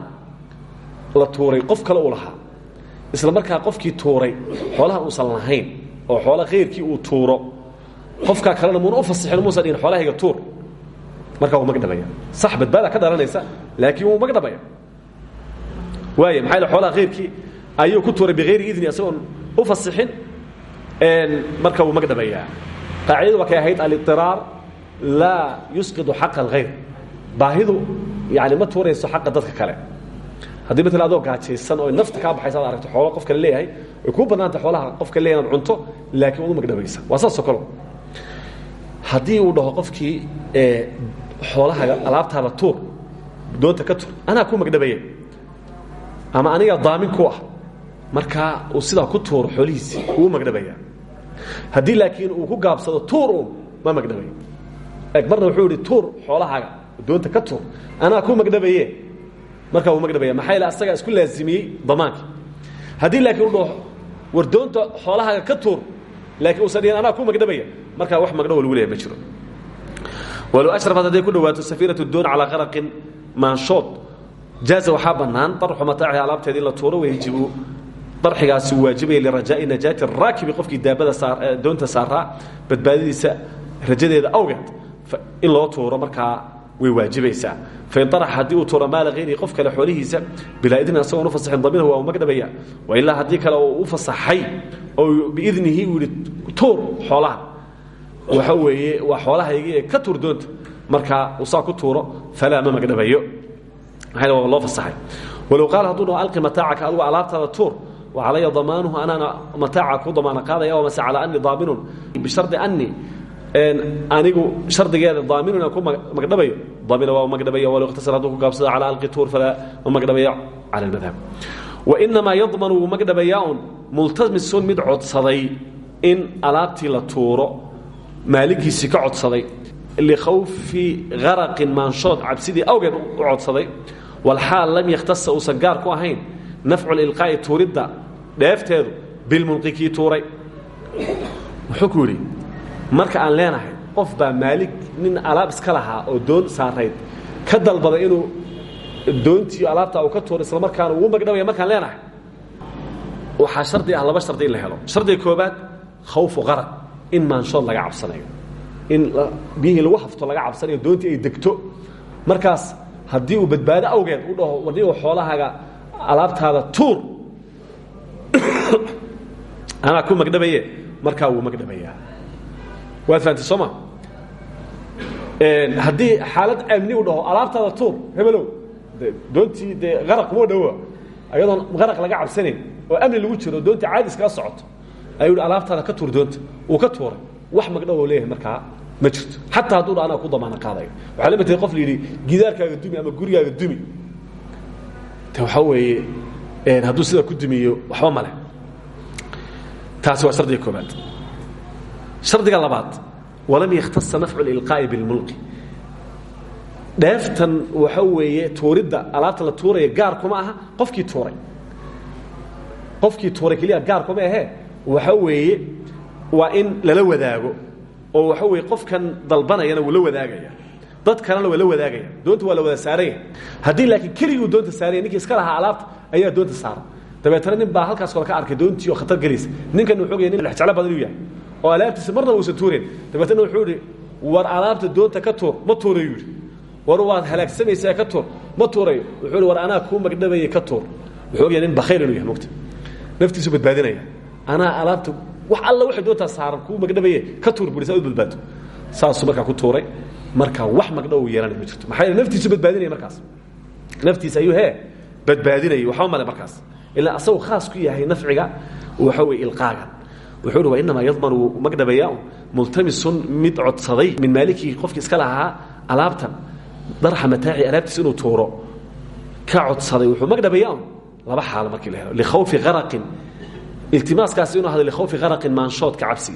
la tuuray qof kale uu lahaa. Isla markaa qofkii tuuray xoolahan uusan lahayn oo xoola khayrkii uu tuuro qofkaa kalena muuna u fasixin muusan dhihin xoolahayga tuur. Markaa wuu magdhabaya sax badbaada ka dhalanaysa laakiin wuu magdhabaya waaya maxaa xoolaha khayrkii ayuu ku tuuray bihayri idni isagoon u fasixin marka wuu magdhabayaa qaacidadu waa kay ahayd alidiraar laa yusqidu xaqa alkhayr baahidu yani ma tuurayso xaqa dadka kale haddii maala adoo gaajaysan oo nafta kaa baxaysa ad aragto xoolo qof kale leeyahay way kuu bannaanta xoolaha qofka leeyahy inaad cunto laakiin waad u magdhabaysa. Waa saasoo kalo haddii uu dhaho qofkii xoolahaga alaabtaada tuur doonta ka tur anaa ku magdhabaya ama aniga daamin ku ah. Markaa uu sidaa ku tuuro xoolihiisi uu magdhabaya haddii laakiin uu ku gaabsado tuur un ma magdhabay marna wuxuu idhi tuur xoolahaaga doonta ka tuur anaa ku magdhabaye markaa wuu magdhabaya maxaa yaele asagaa isku laazimiyey damaankii haddii laakiin u dhaho war doonta xoolahaaga ka tuur laakiin uusan dhihin anaa ku magdhabaya markaa wax magdhawo lagu leeyahy ma jiro. Walow ashrafat hadday ku dhawaato safiinatu doon calaa qaraqin maanshood. Jaaza waxaa bannaan darxu mataaciha alaabteeda in la tuuro wayajibu darxigaasi waajibaya lirajaa'i najaati araakibi qofkii daabada doonta saaraa badbaadadiisa rajadeeda awgeed. In loo tuuro markaa way waajibaysaa fain araxa haddii uu tuuro maala hayrihi qof kale xoolihiisa bilaa idnin asagoon u fasaxin daminahu waa u magdhabaya wa ilaa haddii kale oo u fasaxay oo biidnihi uu yidhi tuur xoolaha waxa weeye waa xoolahaygii ee ka tuur doonta markaa uu saa ku tuuro falaa ma magdhabayo maxaa waa loo fasaxay walow qaal hadduu dhaho alqi mataacaka adigu alaabtaada tuur wa calaya damaanuhu anaana mataaca ku damaana qaadaya oo mase calaa anii daaminun bishardi anii anigu shardigeeda daaminun ku magdhabayo. Daamina waa magdhabaya walow ikhtasar ku gaabsado calaa alqi tuur falaa ma magdhabayo cala almadhab. Yadmanu wuu magdhabayaa mid codsaday in alaabtii la tuuro maaligiisii ka codsaday likhawfi haraqin maanshood cabsidii awgeed u codsaday walxaal lam yakhtasa uusan ku ahayn nafcu lilqaa'i tuuridda dheefteedu bilmunqi kii tuuray. Wuxuu marka aan leenahay qof baa maalig nin alaab iska lahaa oo doon saarayd. Ka dalbaday inuu doontii alaabtaa uu ka tuuro isla markaana ugu magdhabaya markaan leenahay. Waxaa shardi ah laba shardi in la helo. Shardiga koobaad khawfu qaraq in maanshood laga cabsanayo. In biyihii lagu hafto laga cabsanayo doontii ay degto. Markaas haddii uu badbaado awgeed u dhaho warni u xoolahaaga alaabtaada tuur anaa ku magdhabaye markaa wuu magdhabayaa waad fahamtay soo ma? Haddii xaalad amni u dhaho alaabtaada tuur hebelow doontii dee qaraq kuma dhowa ayadoon qaraq laga cabsanayn oo amni lagu jiro doontii caadi iskaga socoto. Ayuu alaabtaada ka tuur doonta. Uu ka tuuray. Wax magdhawo leeyahay markaa ma jirto. Xataa hadduu dha anaa ku damaana qaadayo waxaa la matay qof la yidhi gidaarkaaga dumi ama gurigaaga dumi. Te waxaa weeye hadduu sidaa ku dumiyo waxba male taasi waa shardiga koobaad shardiga labaad walam yakhtasa nafcu lilqaa'i bilmulqi. Dheeftan waxa weeye tuuridda alaabta la tuuraya gaar kuma aha qofkii tuuray. Qofkii tuuray keliya gaar kuma ahee waxa weeye waa in lala wadaago oo waxa weye qofkan dalbanayana wuu la wadaagaya. Dad kalena waa la wadaagaya. Doonta waa la wada saaranya haddii laakiin keligii uu doonta saaraya ninkii iska lahaa alaabta ayaa doonta saara. Dabeetana nin baa halkaas kole ka arkay doontii oo khatar gelaysa ninkan wuxuu ogaya nin lexjeclo badan inuu yahay oo alaabtiisa marnaba uusan tuurayn dabeetana wuxuu idhi war alaabta doonta ka tuur ma tuurayu yidhi. War waad halaagsamaysaa ka tuur ma tuurayo wuxuu ihi war anaa kuu magdhabayay ka tuur. Wuxuu ogaya nin bakhayl inuu yahay mogta naftiisu badbaadinaya. Anaa alaabta wax alla waxay doontaa saaran kuu magdhabaye ka tuur buri saa badbaado saasuu markaa ku tuuray. Marka wax magdhow yeelanay ma jirto maxaa yeele badbaadinaya markaas. Naftiisa ayuu hee badbaadinayay waxba male markaas. Ilaa asagoo khaas ku yahay nafciga waxa weeye ilqaagan wuxuu wa inamaa yadmanu magdhabayaa multamisun mid codsaday min maalikii qofkii iska lahaa alaabtan darxa mataaci alaabtiisa inuu tuuro ka codsaday. Wuxuu magdhabayaa laba xaalo markii la helo. Likhawfi qaraqin iltimaaskaasi inuu ahdo likhawfi qaraqin maanshoodka cabsi.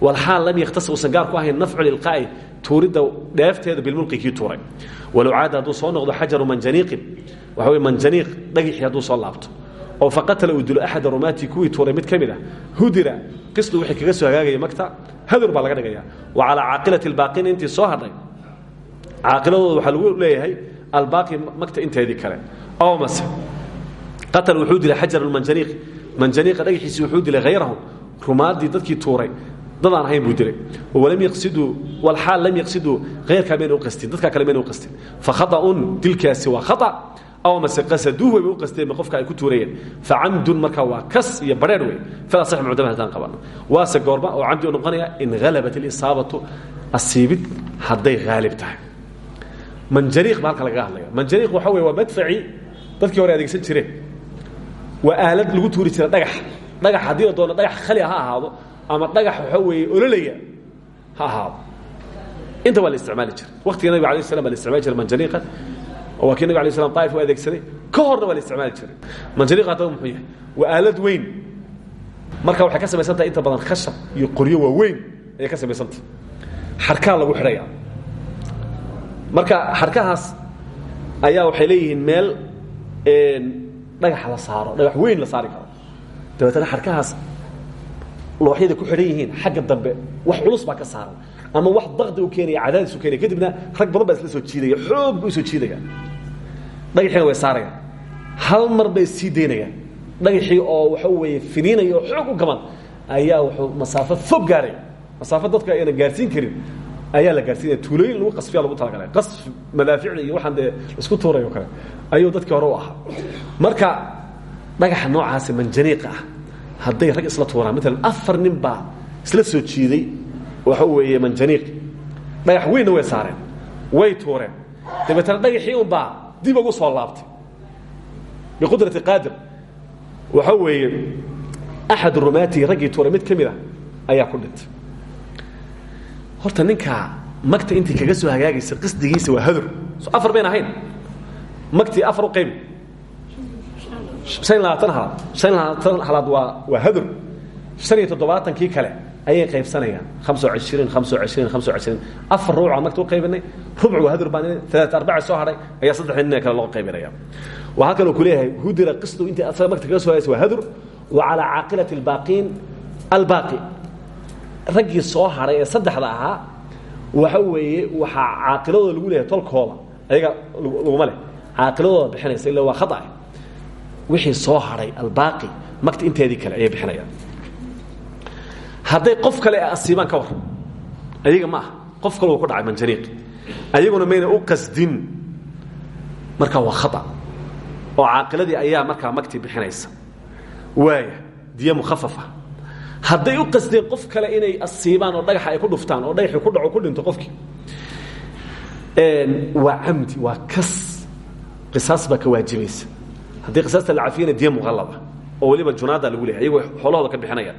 Walxaal lam yakhtasa uusan gaar ku ahayn nafcu lilqaa'i tuuridda dheefteeda bilmulqi kii tuuray. Walow caada hadduu soo noqdo xajaru manjaniiqin waxa wey manjaniiq dhagixii hadduu soo laabto oo faqatala uu dilo axada rumaati kuwii tuuray mid ka mid ah. Hudira qisdu wixii kaga soo hagaagaya magta hadur baa laga dhigaya. Wa calaa caaqilati albaaqina intii soo hadhay caaqiladooda waxaa lagu leeyahay albaaqi magta inteedii kale. Oo mase qatal wuxuu dilay xajar manjaniiq manjaniiqa dhagaxiisii wuxuu dilay hayrahu rumaaddii dadkii tuuray dad aan ahayn buu dilay. Walam yaqsiduu walxaal lam yaqsiduu hayrkaa mayna u qastin dadkaa kale mayna u qastin. Fa khaطa'un dilkaasi waa khata mase qasaduuh wayba u qasteenba qofka ay ku tuurayeen facamdun markaa waa kas iyo barheer wey fala sax muctamad haddaan qabano waase goorma oo camdi u noqonaya in halabat alisaabatu asiibid hadday haalib tahay manjariiq ba halka lagaga hadlaya manjariiq waxa wey waa madfacii dadkii hore adeegsan jireen waa aalad lagu tuuri jira dhagax dhagax haddii la doono dhagax khali ha ahaado ama dhagax waxa weeye ololaya ha ahaado inta waa la isticmaali jiray waqtiga nabiga alay slam baa la isticmaali jiray manjariiqa oo waa kii nabig alay slam taif u adeegsaday ka horna waa la isticmaali jiray. Manjariiqa haddaba muxuu yahay waa aalad weyn. Marka waxay ka samaysan tahay inta badan khashab iyo qoryo waa weyn ayay ka samaysantahay xarkaa lagu xidhaya marka xarkahaas ayaa waxay leeyihiin meel dhagaxa la saaro dhagax weyn la saari karo. Dabeetana xarkahaas looxyada ku xidhan yihiin xagga dambe wax culus baa ka saaran ama wax dakdi u keenaya cadaadis u keenaya. Kadibna rag badan baa isla soo jiidaya xoog bay u soo jiidayaan dhagaxiina way saarayaan. Hal mar bay sii daynayaan. Dhagaxii oo waxa weeye finiinaya oo gaban ayaa wuxuu masaafo fog gaaraya masaafo dadka ayna gaarsiin karin ayaa la gaarsiinaya tuulooyin lagu qasfiya lagu talagalay. Qasf madaaficda iyo waxaan dee isku tuuray oo kale. Ayuu dadkii hore u ahaa. Marka dhagaxa noocaasi manjaniiqa ah. Hadday rag isla tuuraan maalan afar nin isla soo jiiday waxa weeye manjaniiq. Dhagax weynna way saareen way tuureen. Dabeetana dhagaxii unbaa dib ugu soo laabtay. Biqudrati qaadir. Waxa weeye axad rumaatihi raggii tuuray mid ka mid a ayaa ku dhintay. Horta ninkaa magta intii kaga soo hagaagaysa qisdigiisa waa hadur. So afar bayn ahayn. Magtii afar u qaybi han labaatan halaad. Han labaatan halaad waa waa hadur ayay qaybsanayaan. Hamsa ishriin hamsa ishriin hamsa ishriin afar ruuca magta u qaybinay rubc waa hadur baan alaat arbaca soo hadhay ayaa saddexdii nin kale loo qaybinaya. Waa halkan uu ku leeyahay hudira qisdu intii asaga magta kaga soo hagaysa waa hadur wa calaa caaqilati albaaqiin albaaqi. Raggii soo hadhay ee saddexda ahaa waxa weeye waxaa caaqiladooda lagu leeyahay tolkooda ayaga laguma leh. Caaqiladooda bixinaysa illa waa khata wixii soo hadhay albaaqi magta inteedii kale ayay bixinayaan hadday qof kale asiibaan ka war. Ayaga ma aha. Qof kale uu ku dhacay manjaniiq ayaguna mayna u qasdin markaa waa khata. Oo caaqiladii ayaa markaa magtii bixinaysa. Waaya diya mukhafafa. Hadday u qasdeen qof kale inay asiibaan oo dhagaxa ay ku dhuftaan oo dhagaxii ku dhaco ku dhinto qofkii waa camdi waa kas. Qisaas baa ka waajibaysa. Haddii qisaasta la cafiyana diya muqallada oo weliba junaada lagu leeyahay. Ayagoo xoolahooda ka bixinayaan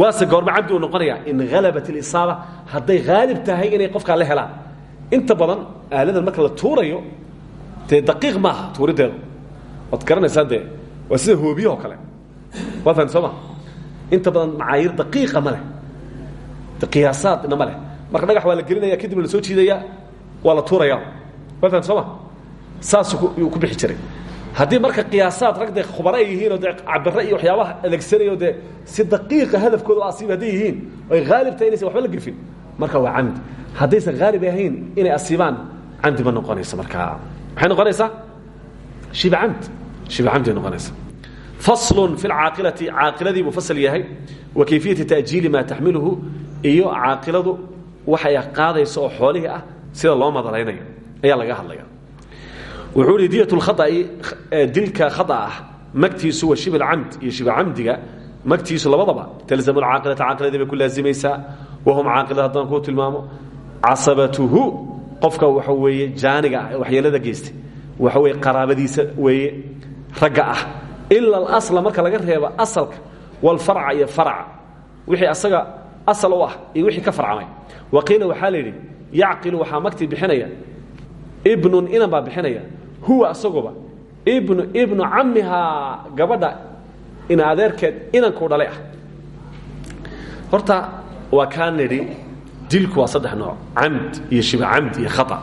waase goorma camdi uu noqonaya in halabat alisaaba hadday haalib tahay inay qofkaa la helaan. Inta badan aaladan marka la tuurayo dee daqiiq maaha tuurideedu. Waad garanaysaa dee waa kale. Waad fahan soo inta badan macaayiir daqiiqa ma leh. Qiyaasaadna ma leh. Marka dhagax waa gelinaya kadibna la soo jiidaya waa tuuraya waad fahan soo ma? Saasuu ku bixi jiray haddii marka qiyaasaad rag dee khubaro ay yihiin oo dee cabire iyo waxyaabaha adeegsanayo dee si daqiiqa hadafkooda u asiiba hadday yihiin oy haalib tahay inaysan waxba la gefin marka waa camdi haddaysan haalib ahayn inay asiibaan camdi ma noqonayso markaa maxay noqonaysaa shiba camd. Shiba camdi noqonaysa. Fasl fi اcaaqilati caaqiladii buu fasl yahay. Wa kayfiyati taأjiili maa taxmiluhu iyo caaqiladu waxay qaadayso oo xoolihii ah sida loo madalaynayo ayaa laga hadlaya wuxuu ihi diyat اlkhaطأi dilka khaطأ ah magtiisu wa shib camd iyo shiba camdiga magtiisu labadaba talzamu اcaaqilata caaqiladii bay ku laazimaysaa wahum caaqilada haddaan kuu tilmaamo casabatuhu qofka waxa weeye jaaniga ah ee waxyeelada geystay waxa weye qaraabadiisa weeye ragga ah ila alasla marka laga reebo asalka walfarca iyo farca wixii asaga asal u ah iyo wixii ka farcamay wa qiila waxaa la yidhi yacqilu waxaa magtii bixinaya ibnun inan baa bixinaya huwa asaguba. Ibnu ibnu camihaa gabadha ina adeerkeed inankuu dhalay ah. Horta waa kaa nidhi dilku waa saddex nooc camd iyo shiba camd iyo khata.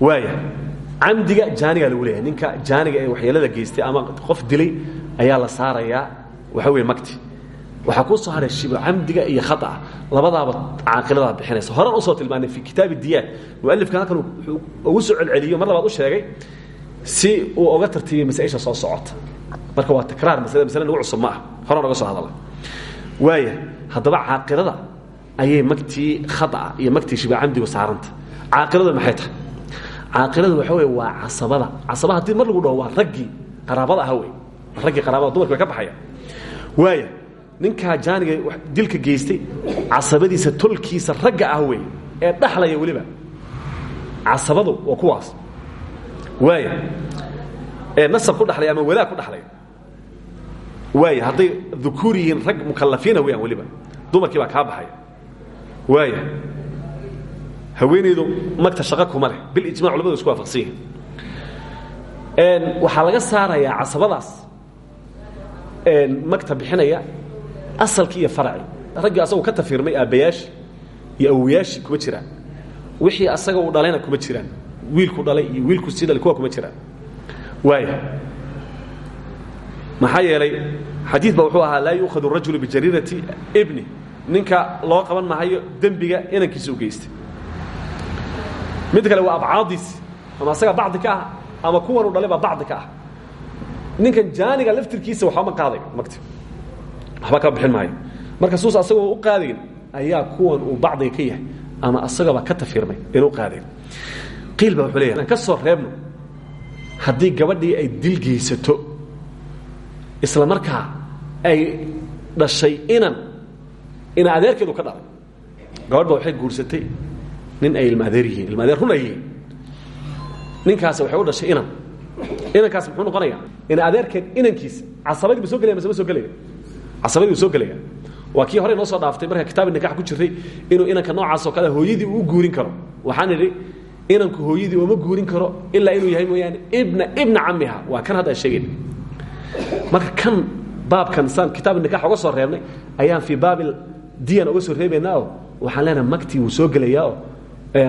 Waaya camdiga jaanigaa lagu leeyahay. Ninka jaaniga ee waxyeelada geystay ama qof dilay ayaa la saarayaa waxa wey magti. Waxaa kuu soo haray shibo camdiga iyo khaطa labadaaba caaqiladaa bixinaysa horan u soo tilmaanay fi kitaab diyaan mualifka halkan ugu soo celceliyo mar labaad u sheegay si uu oga tartiibiyey masaaisha soo socota. Marka waa takraar masle masle nagu cusub ma ah horan oga soo hadala waaya haddaba caaqilada ayay magtii khaaa iyo magtii shiba camdigu saaranta. Caaqiladu maxay tahay? Caaqiladu waxa wey waa casabada. Casaba haddii mar lagu dhaho waa raggii qaraabada aha wey raggii qaraabada dumarki way ka baxaya. Waaya ninkaa jaaniga dilka geystay casabadiisa tolkiisa ragga ah wey ee dhaxlaya weliba. Casabadu waa kuwaas waaya nasab ku dhalaya ama wadaag ku dhalaya waaya hadday dukuur yihiin rag mukalafiina weyaan weliba dumarkii baa kaa baxaya. Waaya haweenaydu magta shaqo kuma leh bilijmac culamadu isku waafaqsan yihiin waxaa laga saarayaa casabadaas. Magta bixinaya asalkii iyo farci raggii asagu ka tafiirmay aabbayaashi iyo awoyaashii kuma jiraan. Wixii asaga uu dhalayna kuma jiraan wiilku dhalay iyo wiilku sii dhalay kuwa kuma jiraan waaya maxaa yeelay xadiid ba wuxuu ahaa laa yuukhadu rajulu bijariirati ibni. Ninka loo qaban mahayo dembiga inankiisa u geystay. Mid kale waa abcaadiisi ama asaga bacdi ka ah ama kuwan uu dhalay baa bacdi ka ah. Ninkan jaaniga laftirkiisa waxba ma qaadayo magti waxba ka bixin maayo. Marka suus asagoo u qaadayn ayaa kuwan uu bacdiga ka yahay ama asagaba ka tafiirmay inuu qaadayn qiil baa wuxuu leeyahay aan ka soo reebno. Haddii gabadhii ay dil geysato isla markaa ay dhashay inan ina adeerkeedu ka dhalay gabadh ba waxay guursatay nin ay ilma adeer yihiin ilma adeer run ay yihiin. Ninkaasi waxay u dhashay inan. Inankaas muxuu noqonaya ina adeerkeed inankiisa casabadii ba soo gelaya mase ma soo gelaya casabadii buu soo gelaya waa kii hore noo soo dhaaftay marka kitaab nikax ku jiray inuu inanka noocaas oo kale hooyadii uu guurin karo. Waxaan idhi inanku hooyadii ooma guurin karo ilaa inuu yahay mooyaane. Ibna ibna camiha waa kan hadda aan sheegayn marka kan baabkan saan kitaab nikax uga soo reebnay ayaan fii baabil diyan uga soo reebaynaa oo waxaan leenahay magtii wuu soo gelayaa oo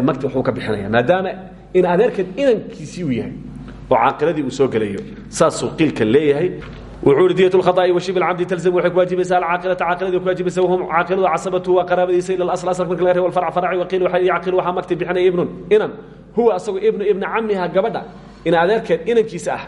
magti waxuu ka bixinaya. Maadaama in adeerkeed inankiisii uu yahay oo caaqiladii uu soo gelayo saasuu qiilkan leeyahay wuxuu uri diyat lkhadaai washib alcabdi talzam waxay ku waajibaysaa alcaaqilata caaqiladii ku waajibaysa wahum caaqiladu casabatu waa qaraabadiisa ila asl marka laga reebo alfarc farci waqiil waxa yacqilu waxaa magti bixinaya ibnun inan huwa asagu ibnu ibna camiha gabadha in adeerkeed inankiisa ah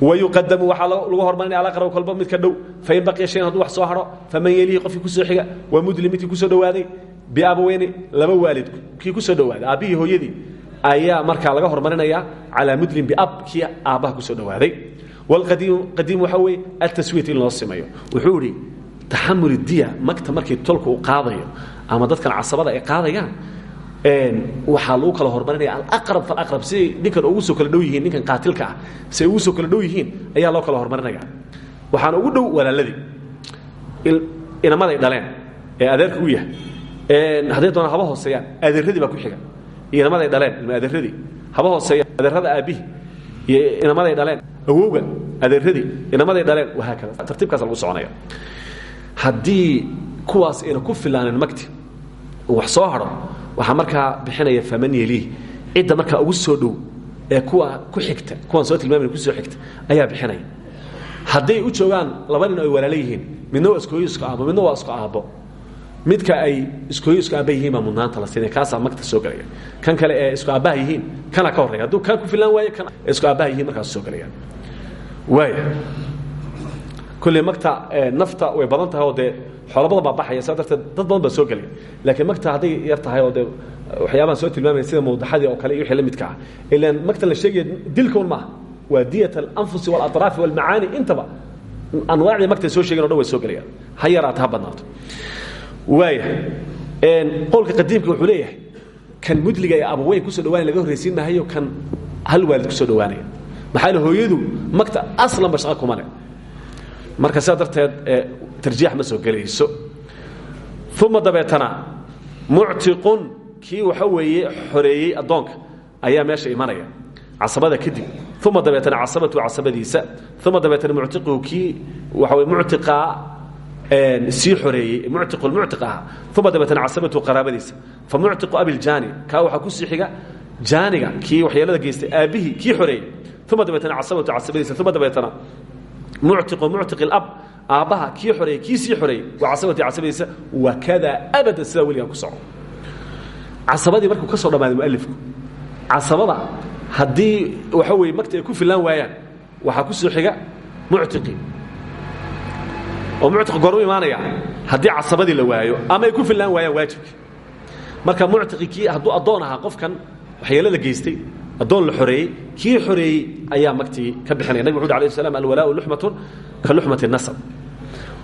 wayuqadamu waxaa lagu hormarinaya alaqrab kolba midka dhow fain baqiya shayan hadduu wax soo haro faman yelihi qofkii ku soo xiga waa mudli midkii ku soo dhowaaday biabaweyni laba waalid kii ku soo dhowaaday aabbihii hooyadii ayaa markaa laga hormarinaya calaa mudlin biab kii aabbaha ku soo dhowaaday wlqadiim waxaa weeye altaswiyat in loo simayo wuxuu idhi taxamul diya magta markii tolka uu qaadayo ama dadkan casabada ay qaadayaan waxaa lagu kala hormarinaya alaqrab falaqrab siday ninkan ugu soo kala dhow yihiin ninkan qaatilka ah siay ugu soo kala dhow yihiin ayaa loo kala hormarinaya waxaana ugu dhow walaaladii inamaday dhaleen ee adeerka u yahay. Hadday doonaan haba hooseeyaan adeeradii baa ku xiga. Iyo inamaday dhaleen ilma adeeradii haba hooseeyaan adeerada aabbihi iyo inamaday dhaleen awowga adeeradii inamaday dhaleen wahaakada tartiibkaas lagu soconaya haddii kuwaas ayna ku filaanin magti wax soo haro waxaa markaa bixinaya faman yeliih cidda markaa ugu soo dhow ee kuwa ku xigta kuwaan soo tilmaamay ku soo xigta ayaa bixinaya. Hadday u joogaan laba nin ay walaalo yihiin midna waa iskooyo isku aabbo midna waa isku aabbo midka ay iskooyo isku aabba yihiin baa mudnaanta la siinaya kaasaa magta soo gelaya kan kale ee isku aabbaha yihiin kana ka horreya hadduu kan ku filaan waayo kan isku aabbaha yihiin markaas soo gelaya waaya kulley magta nafta way badan tahay oo dee xoolo badan baa baxaya saa darteed dad badan baa soo gelaya laakiin magta hadday yar tahay oo dee waxyaabahan soo tilmaamaya sida mawdaxadii oo kale iyo wixii la midka ah. Ilaan magta la sheegaya dilkaun maaha waa diyat alanfusi waalatraafi walmacaani. Intaba anwaacdii magta soo sheegen o dhan way soo gelayaan ha yaraata ha badnaato waaya qowlka qadiimka wuxuu leeyahay kan mudliga ee abaweyn ku soo dhawaanaya laga horraysiin maayo kan hal waalid ku soo dhawaanaya maxaa hooyadu magta aslanba shaqa kuma leh. Marka sidaa darteed tarjiix ma soo gelayso. Uma dabeetana muctiqun kii waxa weeye xoreeyey addoonka ayaa meesha imanaya. Casabada kadib uma dabeetana casabatu casabadiisa uma dabeetana muctiquhu kii weye muctiqaa sii xoreeyey muctiqu lmuctiq ahaa uma dabeetana casabatu qaraabadiisa fa muctiqu abiljaani kaa waxaa ku sii xiga jaaniga kii waxyeelada geystay aabbihii kii xoreeyey. Uma dabeetana casabatu casabadiisa uma dabeetana muctiqu muctiqi lab aabbaha kii xoreeyey kii sii xoreeyey. Waa casabati casabadiisa wakada abadan sidaa weligaan ku soco casabadii markuu ka soo dhammaaday mualifku casabada haddii waxa weye magta ay ku filaan waayaan waxaa ku soo xiga muctiqii oo muctiq goor u imaanaya haddii casabadii la waayo ama ay ku fillaan waayaan waajibkii marka muctiqi kii hadduu addoon ahaa qofkan waxyeelada geystay addoon la xoreeyey kii xoreeyey ayaa magtii ka bixinaya. Nabig wuxu alay slam alwalaau luxmatun ka luxmati nasab.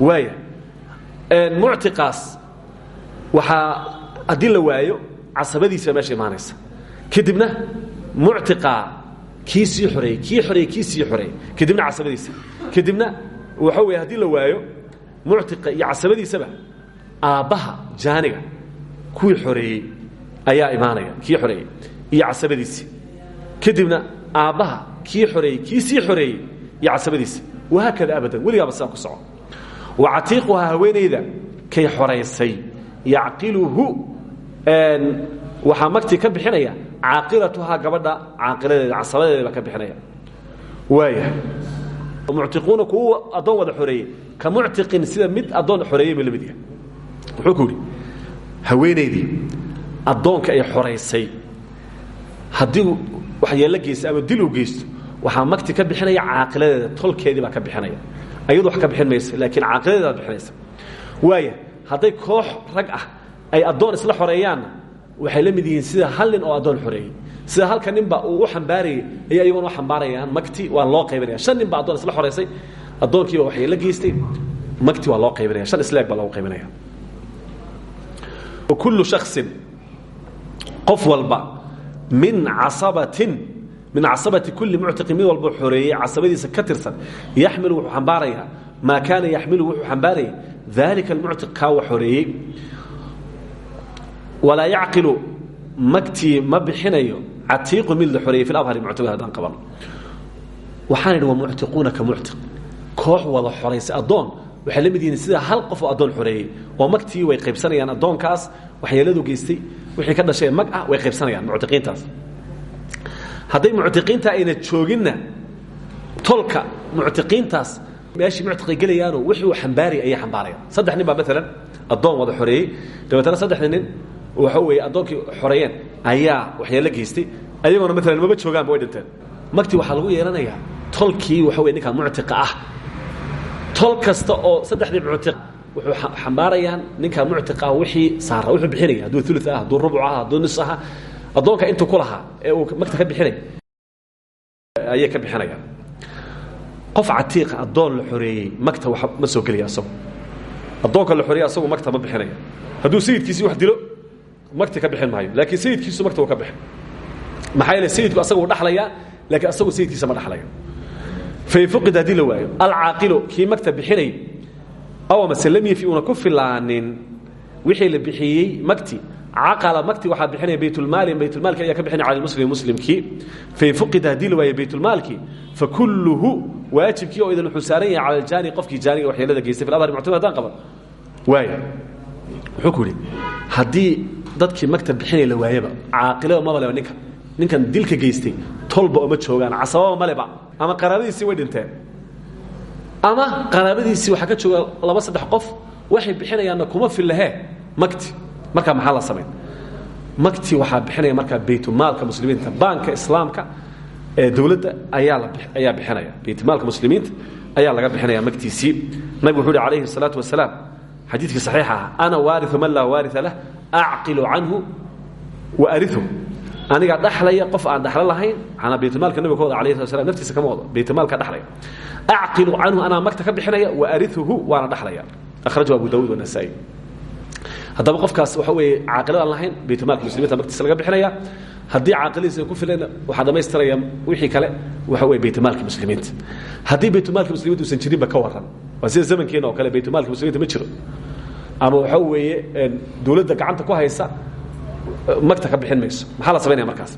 Waaya muctiqaas waxaa haddii la waayo casabadiisa meesha imaanaysa. Kadibna muctiqaa kii sii xoreeyey kii xoreeyey kii sii xoreeyey. Kadibna casabadiisa. Kadibna waxa weeye haddii la waayo muctiqa iyo casabadiisaba aabbaha jaaniga kuwii xoreeyey ayaa imaanaya kii xoreeyey iyo casabadiisi. Kadibna aabbaha kii xoreeyey kii sii xoreeyey iyo casabadiisa wahaakada abadan weligaaba sidaa ku soco. Wa catiiquhaa haweenayda kay xoraysay yacqiluhu waxaa magtii ka bixinaya caaqilatuhaa gabadha caaqiladeeda casabadeeda baa ka bixinaya. Waaya muctiquuna kuwa addoon wada xoreeyey ka muctiqin sida mid addoon xoreeyey ba la mid yahay wuxuu ku yidhi haweenaydii addoonka ay xoraysay haddii waxyeello geysto ama dil uu geysto waxaa magti ka bixinaya caaqiladeeda tolkeedii baa ka bixinaya ayadu wax ka bixin mayso laakiin caaqiladeeda baad bixinaysa waaya hadday koox rag ah ay addoon isla xoreeyaanna waxay la yihiin sida hal oo addoon xoreeyey sida halka ninba uu u xambaarayay ayay iyaguna u xambaarayaan magti waa loo qaybinaya shan nin baa addoon isla xoraysay addoonkiiba waxyeello geystay magti waa loo qaybinaya shan isleeg baa loogu qaybinaya. Kullu shaksin qof walba min casabatin min casabati kulli muctiqin mid walba xoreeyey casabadiisa ka tirsan yaxmilu wuxuu xambaarayaa maa kaana yaxmilu wuxuu xambaaraya dalika almuctiq kaa wa xoreeyey walaa yacqilu magtii ma bixinayo catiiqu mid la xoreeyey fi labhari muctiqad haddaan qaban. Waxaan idhi wa muctiquuna ka muctiq koox wada xoraysay addoon. Waxay la mid yihiin hal qof oo addoon oo magtii way qaybsanayaan addoonkaas. Waxyeeladu geystay. Wixii ka dhashay mag ah way qaybsanayaan muctiqiintaas hadday muctiqiinta ayna jooginna tolka muctiqiintaas meeshii muctiqay gelayaanoo wixii uu xambaaraya ayay xambaarayaan saddex nin baa maalan addoon wada xoreeyey dabeetana saddexdii nin waxa weeye addoonkii xoreeyeen ayaa waxyeello geystay. Ayagoona maalan maba joogaanba way magtii waxaa lagu yeelanayaa tolkii waxa weye ninkaan muctiqa ah tol kasta oo saddexdii muctiq wuxuu xambaarayaan ninkaa muctiqa wixii saara wuxuu bixinaya hadduu ulu ah hadduu rubuc ah hadduu nis aha addoonka intuu ku lahaa ee uu magta ka bixinay ayay ka bixinayaan. Qof catiiqa addoon la xoreeyey magta wax ma soo gelaya asagu. Addoonka la xoreeyey asagu magta ma bixinaya. Hadduu sayidkiisii wax dilo magti ka bixin maayo. Laakiin sayidkiisu magta uu ka bixin. Maxaa yeele sayidku asagu uu dhaxlayaa laakiin asagu sayidkiisa ma dhaxlayo fain fuqid haddii la waayo alcaaqilu kii magta bixinay aw mase lam yafi una ku filaanin wixii la bixiyey magti caqala magti waxaa bixinaya baytulmaali baytulmaalki ayaa ka bixinaya cala muslim muslimkii. Fain fuqida haddii la waayo baytulmaalkii fakulluhu waajibkii oo idin wuxuu saaran yahay cala aljaani qofkii jaaniga waxyeelada geystay fi adhari muctamad haddaan qaban waaya wuxuu ku yidhi haddii dadkii magta bixinaya la waayaba caaqilaba maba leba ninkan ninkan dilka geystay tolba oma joogaan casababa maleba ama qaraabadiisii way dhinteen. Ama qaraabadiisii waxaa ka jooga laba saddex qof waxay bixinayaanna kuma fillahe. Magti markaa maxaa la samayn? Magti waxaa bixinaya markaa baytulmaalka muslimiinta baanka islaamka ee dowladda ayaa la ayaa bixinaya. Baytulmaalka muslimiinta ayaa laga bixinaya magtiisii. Nabigu wuxuu uhi calayhi الsalaatu wasalaam xadiidkii saxiixa ah ana waariu man laa waaria lah acqilu canhu wa ariu anigaa dhaxlaya qof aan dhaxlo lahayn manaa baytulmaalka nabiga wada slat slam naftiisa kama wado baytulmaalka dhaxlaya. Acqilu canhu anaa magta ka bixinaya wa ariuhu waana dhaxlaya. Akhrajahu abu dawud wanasaa'i haddaba qofkaas waxa weeye caaqilad aan lahayn baytulmaalka muslimiinta magtiisa laga bixinaya. Haddii caaqiladiisa ku filayna waxaa dhamaystiraya wixii kale waxa weye baytulmaalka muslimiinta. Haddii baytulmaalka muslimiinta usan jirinba ka waran waa sida zamankeena oo kale baytulmaalka muslimiinta ma jiro. Ama waxa weeye dowladda gacanta ku haysa magta ka bixin mayso. Maxaa la samaynaya markaas?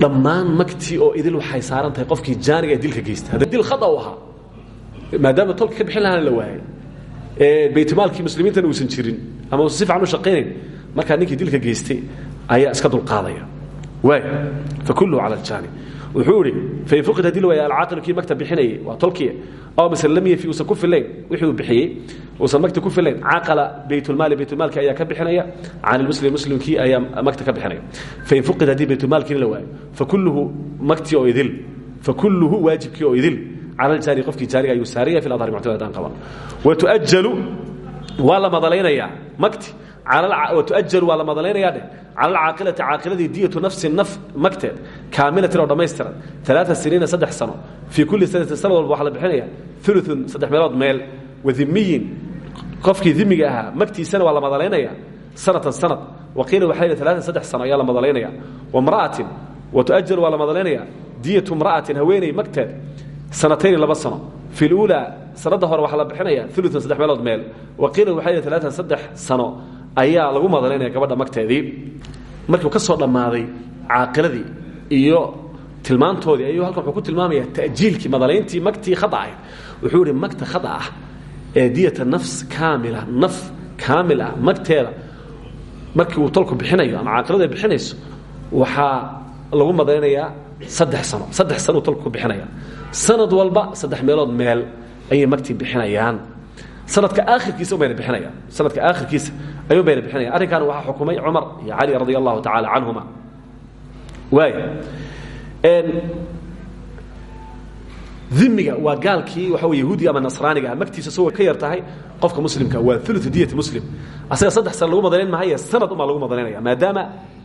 Dhammaan magtii oo idil waxay saaran tahay qofkii jaaniga ee dilka geysta haddii dil khada u ahaa maadaama tolka ka bixin lahaana la waayay ee baytulmaalkii muslimiintana uusan jirin ama uusan si fiican u shaqaynayn markaa ninkii dilka geystay ayaa iska dulqaadaya. Waay fakulluhu cala aljaani wuxuu idhi fain fuqid haddii la waaya alcaaqilu kii magta bixinayay waa tolkiya aw mise lam yafi uusan ku filayn wixii uu bixiyey uusan magta ku filayn caqala baytulmaali baytulmaalki ayaa ka bixinaya can ilmuslim muslimkii ayaa magta ka bixinaya. Fain fuqid haddii baytulmaalkiina la waayo fakulluhu magtii oo idil fakulluhu waajibkii oo idil. Cala aljaani qofkii jaaniga ayuu saaraya fi adhari muctamad haddaan qaban watuajalu waa la madalaynayaa makti watuajalu waa la madalaynayaa dheh cala alcaaqilati caaqiladii diyatu nafsin naf magteed kaamilatin oo dhammaystiran. Alaaa siniina saddex sano. Fii kulli sanatin sanad walba waxaa la bixinaya uluun saddex meelood meel. Wadimiyin qofkii dimiga ahaa magtiisana waa la madalaynaya sanatan sanad. Waqiila waxaa yidhi alaatan saddex sano ayaa la madalaynaya wamra'atin watuajalu waa la madalaynaya diyatu mra'atin haweeney magteed sanatayni laba sano. Fi luulaa sanadda hore waxaa la bixinaya uluan saddex meelood meel. Waqiila waxaa yidhi alaatan saddex sano ayaa lagu madalaynaya gabadha magteedii markuu ka soo dhammaaday caaqiladii iyo tilmaantoodii ayuu halkan wuxuu ku tilmaamaya ta'jiilkii madalayntii magtii khada ahayd. Wuxuu ihi magta khada ah ee diyata nafs kaamila naf kaamil ah magteeda markii uu tolku bixinayo ama caaqilada bixinayso waxaa lagu madaynayaa saddex sano saddex sano uu tolku ku bixinaya sanad walba saddex meelood meel ayay magtii bixinayaan sanadka aakhirkiisa ubayna bixinayaan sanadka aakhirkiisa ayuu bayna bixinayan arrinkan waxaa xukumay cumar iyo cali radia allahu tacaala canhuma waaya dimiga waa gaalkii waxa wey yahuudiga ama nasraaniga ah. Magtiisa soo ka yar tahay qofka muslimka waa ulu diyati muslim. Asaga saddex sana lagu madalayn mahaye sanad umaa lagu madalaynaya maadaama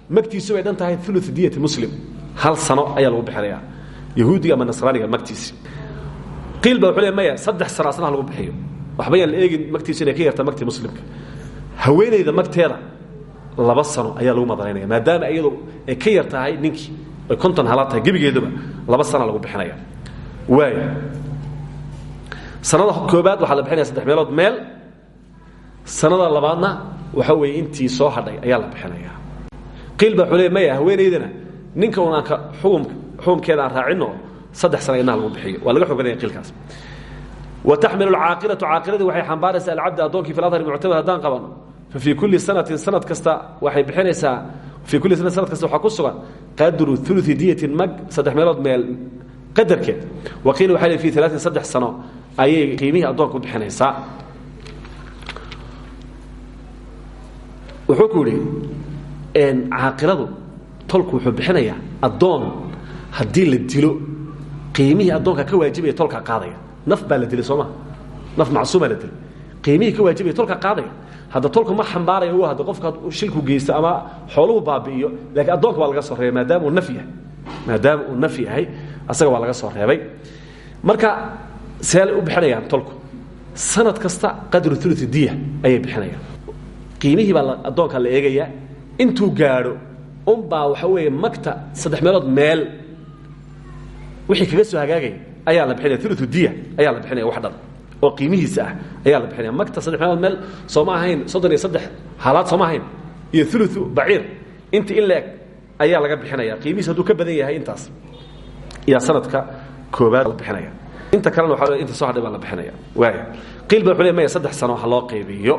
magtiisu bay dhan tahay ulu diyati muslim. Hal sano ayaa lagu bixinaya yahuudiga ama nasraaniga magtiisi qiil ba wuxuu le maya saddex sano asna ha lagu bixiyo waxba yaan la eegin magtiisu inay ka yarta magtii muslimka. Haweenayda magteeda laba sano ayaa lagu madalaynaya maadaama iyadu ay ka yar tahay ninkii ay konton hala tahay gebigeeduba laba sana lagu bixinaya. Waaya sanada koobaad waxaa la bixinaya saddex meelood meel. Sanada labaadna waxa weeye intii soo hadhay ayaa la bixinaya qiil baa wuxuu le maya haweenaydana ninka un aan ka xukum xukumkeeda aan raacino saddex sana inaha lagu bixiyo. Waa laga xoganaya qiilkaas wtaxmil caaqilatu caaqiladii waxay xambaaraysaa alcabdi addoonkii fi adhari muctamad haddaan qabano fafii kulli sanatin sanad kasta waxay bixinaysaa fii kulli sanati sanad kasta waxaa ku sugan qadru ului diyatin mag saddex meelood meel qadarkeed waqiila waxa fi alaain saddex sano ayay qiimihii addoonka u bixinaysaa wuxuu ku yihi caaqiladu tolku wuxuu bixinayaa addoon haddii la dilo qiimihii addoonka ka waajibaya tolkaa qaadaya naf baa la dilay naf macsuumaa la dilay. Qiimihii tolka qaadaya. Hadda tolka ma xambaaraya u hadda qofka shilku geysto ama xooluhu baabi'iyo laakiin addoonka waa laga soo reebay maadaama uu naf maadaama uu naf asaga waa laga soo reebay. Marka seelay u bixinayaan tolku. Sanad kasta qadru ulu diya ayay bixinayaan. Qiimihii baa addoonka la eegayaa. Intuu gaadho unbaa waxa weeye magta saddex meelood meel. Wixii kaga soo hagaagaya ayaa la bixinaya ulu diya ayaa la bixinaya wax dhan oo qiimihiisa ah ayaa la bixinaya. Magta saddex meelood meel sooma ahayn soddon iyo saddex haalaad sooma ahayn iyo ulu baciir inta in la eg ayaa laga bixinaya. Qiimihiis hadduu ka badan yahay intaas yaa sanadka koobaad la bixinaya. Inta kalena waa inta soo hadhay baa la bixinaya. Waaya qiil ba wuxuu le maya saddex sano ha loo qaybiyo.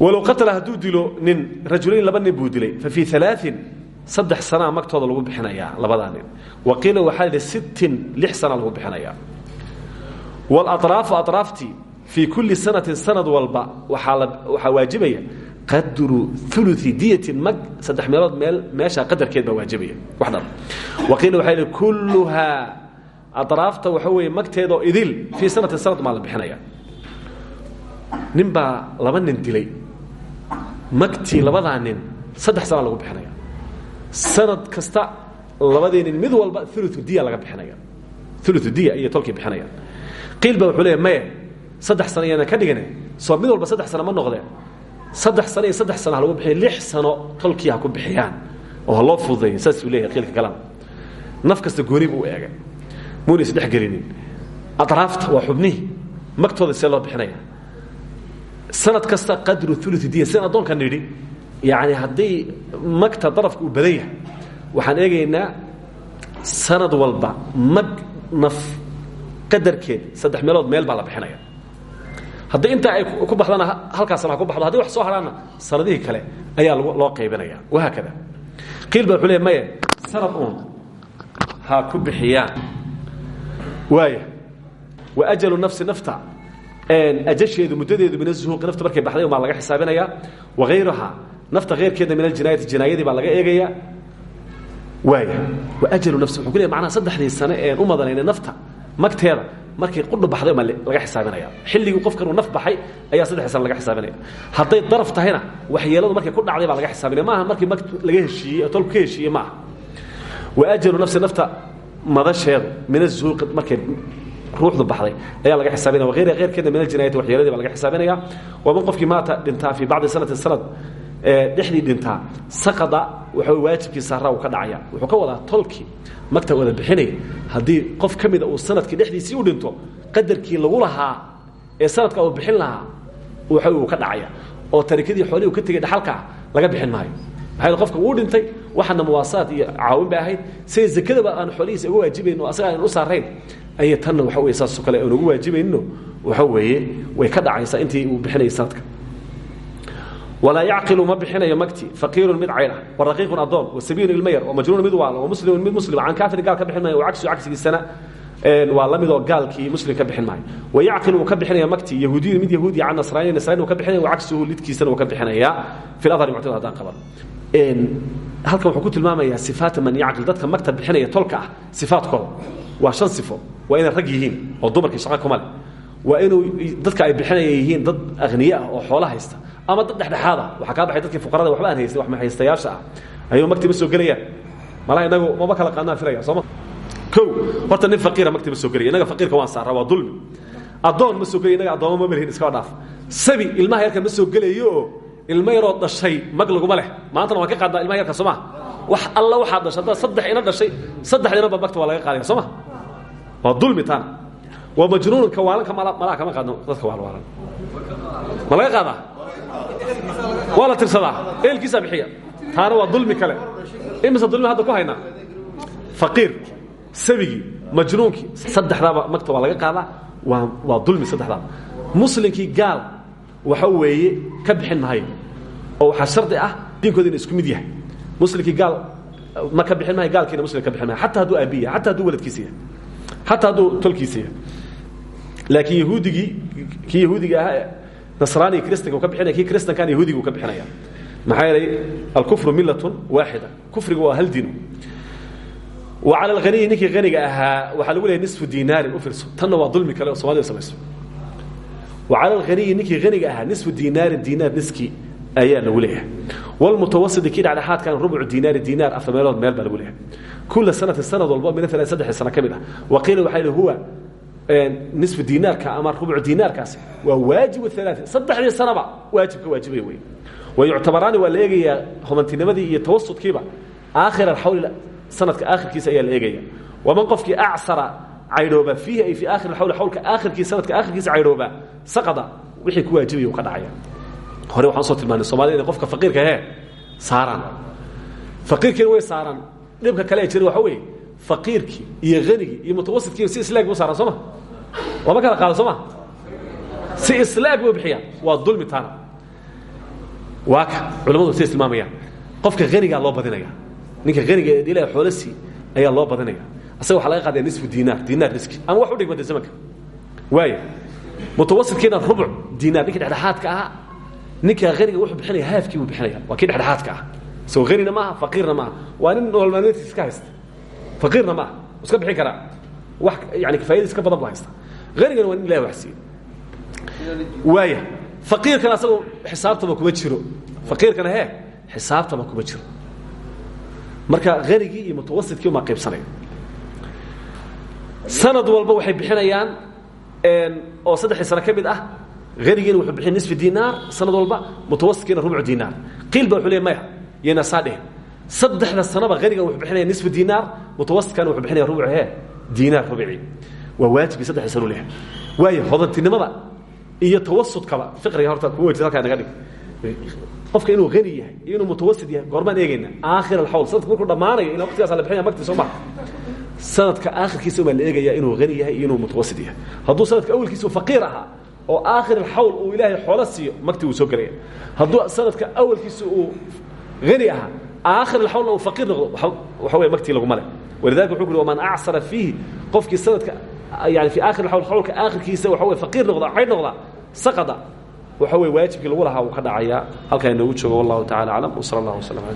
Walow qatala hadduu dilo nin rajulayn laba nin buu dilay fa fii alaain saddex sanaa magtooda lagu bixinayaa labadaa nin wa qiila waxaa lidhi sittin lix sana lagu bixinayaa waalaraafu araaftii fii kulli sanatin sanad walba waxaa waajibaya qadru ului diyatin mag saddex meelood meel meesha qadarkeed baa waajibaya. Waxdhan wa qiila waxaa lidhi kulluhaa adraafta waxa weeye magteedoo idil fii sanatin sanad maa la bixinaya. Nin baa laba nin dilay. Magtii labadaa nin saddex sana lagu bixinaya sanad kasta labadii nin mid walba ulu diya laga bixinaya. Ulu diya iyo tolkii bixinayaan qiil ba wuxuu leeya maye saddex ka dhigane. Soo mid walba saddex sana ma noqdeen. Saddex sano iyo ha lagu bixiya lix sano tolkii ku bixiyaan. Oo ha loo fududeeyo saasuu leeyahay qiilka kalena naf kasta buu eegay. Muuna isdhex gelinin. Adraafta waa xubnihii. Magtooda see loo bixinaya. Sanad kasta qadru ulu diya sidaan addoonka nidhi yani haddii magta darafka uu badan yahay waxaan eegaynaa sanad walba mag naf qadarkeed saddex meelood meel baa la bixinaya. Haddii intaa ay ku baxdana halkaasna ha ku baxdo haddi wax soo hadhaanna sanadihii kale ayaa loo qaybinaya wahaakada qiil ba wuxuu le maye sanad uun ha ku bixiyaan. Waaya wa ajalu nafsi nafta ajasheedu muddadeedu min azuhuuqi nafta markay baxday umaa laga xisaabinaya wahayruhaa nafta keyrkeeda min aljinaayati jinaayadii baa laga eegaya. Waaya wa ajalu nafsi wuxuu ku leeyahy macnaha saddexdii sane een u madanaynay nafta magteeda. Markay qudha baxday ma laga xisaabinaya. Xilligii qofkan uu naf baxay ayaa saddexdii sane laga xisaabinaya. Hadday daraf tahayna waxyeeladu markay ku dhacday baa laga xisaabinaya. Maaha markii mag laga heshiiyey oo tolku ka heshiiyey maaha. Wa ajalu nafsi nafta madasheedu min azuuqi markay ruuxdu baxday ayaa laga xisaabinaya. Wahayriha heyrkeedna min aljinaayati waxyeeladii baa laga xisaabinaya. Waman qofkii maata dhintaa fii bacdi sanati sanad dhexdii dhintaa saqada waxa waajibkii saaraa uu ka dhacaya. Wuxuu ka wadaa tolkii magta wada bixinaya haddii qof ka mida uu sannadkii dhexdiisii u dhinto qadarkii lagu lahaa ee sanadka uu bixin lahaa waxa uu ka dhacaya. Oo tarikadii xoolihii uu ka tegey dhaxalka ah laga bixin maayo. Maxaa qofka wuu dhintay waxaana muwaasaad iyo caawin bay ahayd siday zakadaba aan xoolihiisa uga waajibayno asaga aan u saarayn ayay tanna waxa weye saasoo kale aan ugu waajibaynino waxa weeye way ka dhacaysaa intii uu bixinayay sanadka walaa yacqilu ma bixinayo magti faqiirun mid cayr ah waraqiiqun adoon wasabiilun ilma yar wamajnuun mid waal wamuslimun mid muslim can kaafirin gaal ka bixin maayo wacagsu cagsigiisana waa la midoo gaalkii muslim ka bixin maayo wayacqilu uu ka bixinaya magti yahuudiyun mid yahuudiya can nasraani nasraani uu ka bixinaya wacagsuhu lidkiisana uu ka bixinayaa fi ladhari muctada haddaan qaban halkan wuxuu ku tilmaamayaa sifaata man yacqil dadka magta bixinaya tolka ah sifaadkooda waa shan sifo waa inay rag yihiin oo dumarkii shaqa kuma leh waa inuu dadka ay bixinaya yihiin dad akhniye ah oo xoolo haysta ama dad dhexdhexaada. Waxaa kaa baxay dadkii fuqarada waxba aan haystay wax mahaystayaasha ah. Ayuu magti ma soo gelayaan malaha inagu mama kala qaadnaan filaya sooma kow horta nin faqiira magti ma soo gelaya. Innaga faqiirka waan saarraa waa dulmi. Addoon ma soo gelaya innaga addooma ma melihin iskaba dhaaf. Sabi ilmaha yarka ma soo gelayo oo ilmo yaroo dhashay mag laguma leh. Maantana waan ka qaadnaa ilmaha yarka sooma wax alla waxaad dhashay haddaad saddex ina dhashay saddexdiinaba magta waa laga qaadaya sooma waa dulmi taana. Waa majnuunun kawaalanka malaha kama qaadno dadka waalwaalan ma laga qaadaa waa la tirsadaa. Eelkiisaa bixiya. Taana waa dulmi kale. Imise dulmi hadda ku haynaa faqiir sabigii majnuunkii saddexdaaba magta waa laga qaadaa. Waa dulmi saddexdaaba. Muslimkii gaal waxa weeye ka bixin mahayo oo waxaa shardi ah diinkooda ina isku mid yahay. Muslimkii gaal ma ka bixin mahayo gaalkiina muslim ka bixin mahayo xataa hadduu aabiya xataa hadduu waladkiisa yahay. Xataa hadduu tolkiisa yahay. Laakiin yahuudigii kii yahuudiga ahaa nasraaniga kristanka ka bixinaya kii kristankan yahuudiga uu ka bixinaya. Maxaa yeelay alkufru millatun waaxida kufrigu waa hal diino wa cala alghaniyi ninkii haniga ahaa waxaa lagu leeyahy nisfu dinaarin u fiirso. Tanna waa dulmi kale oo somalida samayso. Wa cala alghaniyi ninkii haniga ahaa nisfu dinaarin dinaar niskii ayaa lagu leeyahay. Walmutawasidi kii dhexdhexaadkan rubcu dinaari dinaar afar meelood meel baa lagu leeyahay. Kula sanatin sanad walba min alan saddex sano ka mid ah. Wa qiila waxaa yidhi huwa nisfu dinaarka ama rubcu dinaarkaasi waa waajib alaai saddexdii sanaba waajib ka waajibaya wey wayuctabaraani waa la eegayaa humantinimadii iyo tawasudkiiba. Aakhira alxawli sanadka aakhirkiisa ayaa la eegaya waman qofkii acsara caydhooba fiihi ay fii aakhir alxawli xawlka aakhirkii sanadka aakhirkiisa caydhooba saqada wixii ku waajibaya uu ka dhacaya. Hore waxaan soo tilmaanay somalida inay qofka faqiirka hee saaraan. Faqiirkiina way saaraan. Dhibka kale ee jira waxa weeye faqiirkii iyo hanigii iyo mutawasidkii si islaag bu saaran sooma lama kala qaado sooma si islaag buu bixiya waa dulmi taana. Waa ka culamadu siday tilmaamayaan qofka hanigaa loo badinaya ninka haniga ee ilahay xoolo sii ayaa loo badinaya. Asaga waxaa laga qaadaya nisfu dinaar dinaar riski ama wax u dhigmantay zamanka waaya mutawasidkiina rubuc dinaar ninkii dhexdhexaadka ahaa. Ninka haniga wuxuu bixinaya haafkii buu bixinaya. Waa kii dhexdhexaadka ah. Isagoo hanina maaha faqiirna maaha waa nin nolol maalmeedkiisa iska haysta. Faqiirna maaha iska bixin karaa wax yani kifaayadiis ka badan bu haysta hanigana waa nin ilahi wax siiye waaya faqiirkana asagoo xisaabtaba kuma jiro. Faqiirkana hee xisaabtaba kuma jiro. Marka hanigii iyo mutawasidkii umaa qaybsanaya sanad walba waxay bixinayaan oo saddexdii sano ka mid ah hanigiina wuxuu bixin nisfi dinaar sanad walba mutawasidkiina rubcu dinaar. Qiil ba wuxuu leey maya yayna saa dhihin. Saddexda sanaba haniga wuxuu bixinaya nisfu dinaar mutawasidkana wuxuu bixinaya rubcu hee dinaar rubici waa waajibkii saddexdii sano leeyahay waayo hodantinimada iyo tawasudkaba fiqriga horta kuma wejid halkaa naga dhig. Qofka inuu hani yahay iyo inuu mutawasid yahay goormaan eegayna aakhir alxawl. Sanadka markuu dhammaanayo ilaa waqtigaasa la bixinaya magti soo maha sanadka aakhirkiisa umaa la eegaya inuu hani yahay iyo inuu mutawasid yahay. Hadduu sanadka awelkiisa faqiir ahaa oo aakhir alxawl uu ilaahay xoolo siiyo magti wuu soo gelaya. Hadduu sanadka awelkiisa uu hani ahaa aakhir alxawlna uu faqiir noqdo waxa weeye magtii laguma leh walidalika wuxuu ku uhi waman acsara fiihi. Qofkii sanadka yani fi aakhir alxawl xawlka aakhirkiisa waxa weye faqiir noqda cayd noqda saqada waxa weye waajibkii lagu lahaa uu ka dhacayaa halkaa inoogu joogo wallahu tacala aclam wsala allah wasalam ala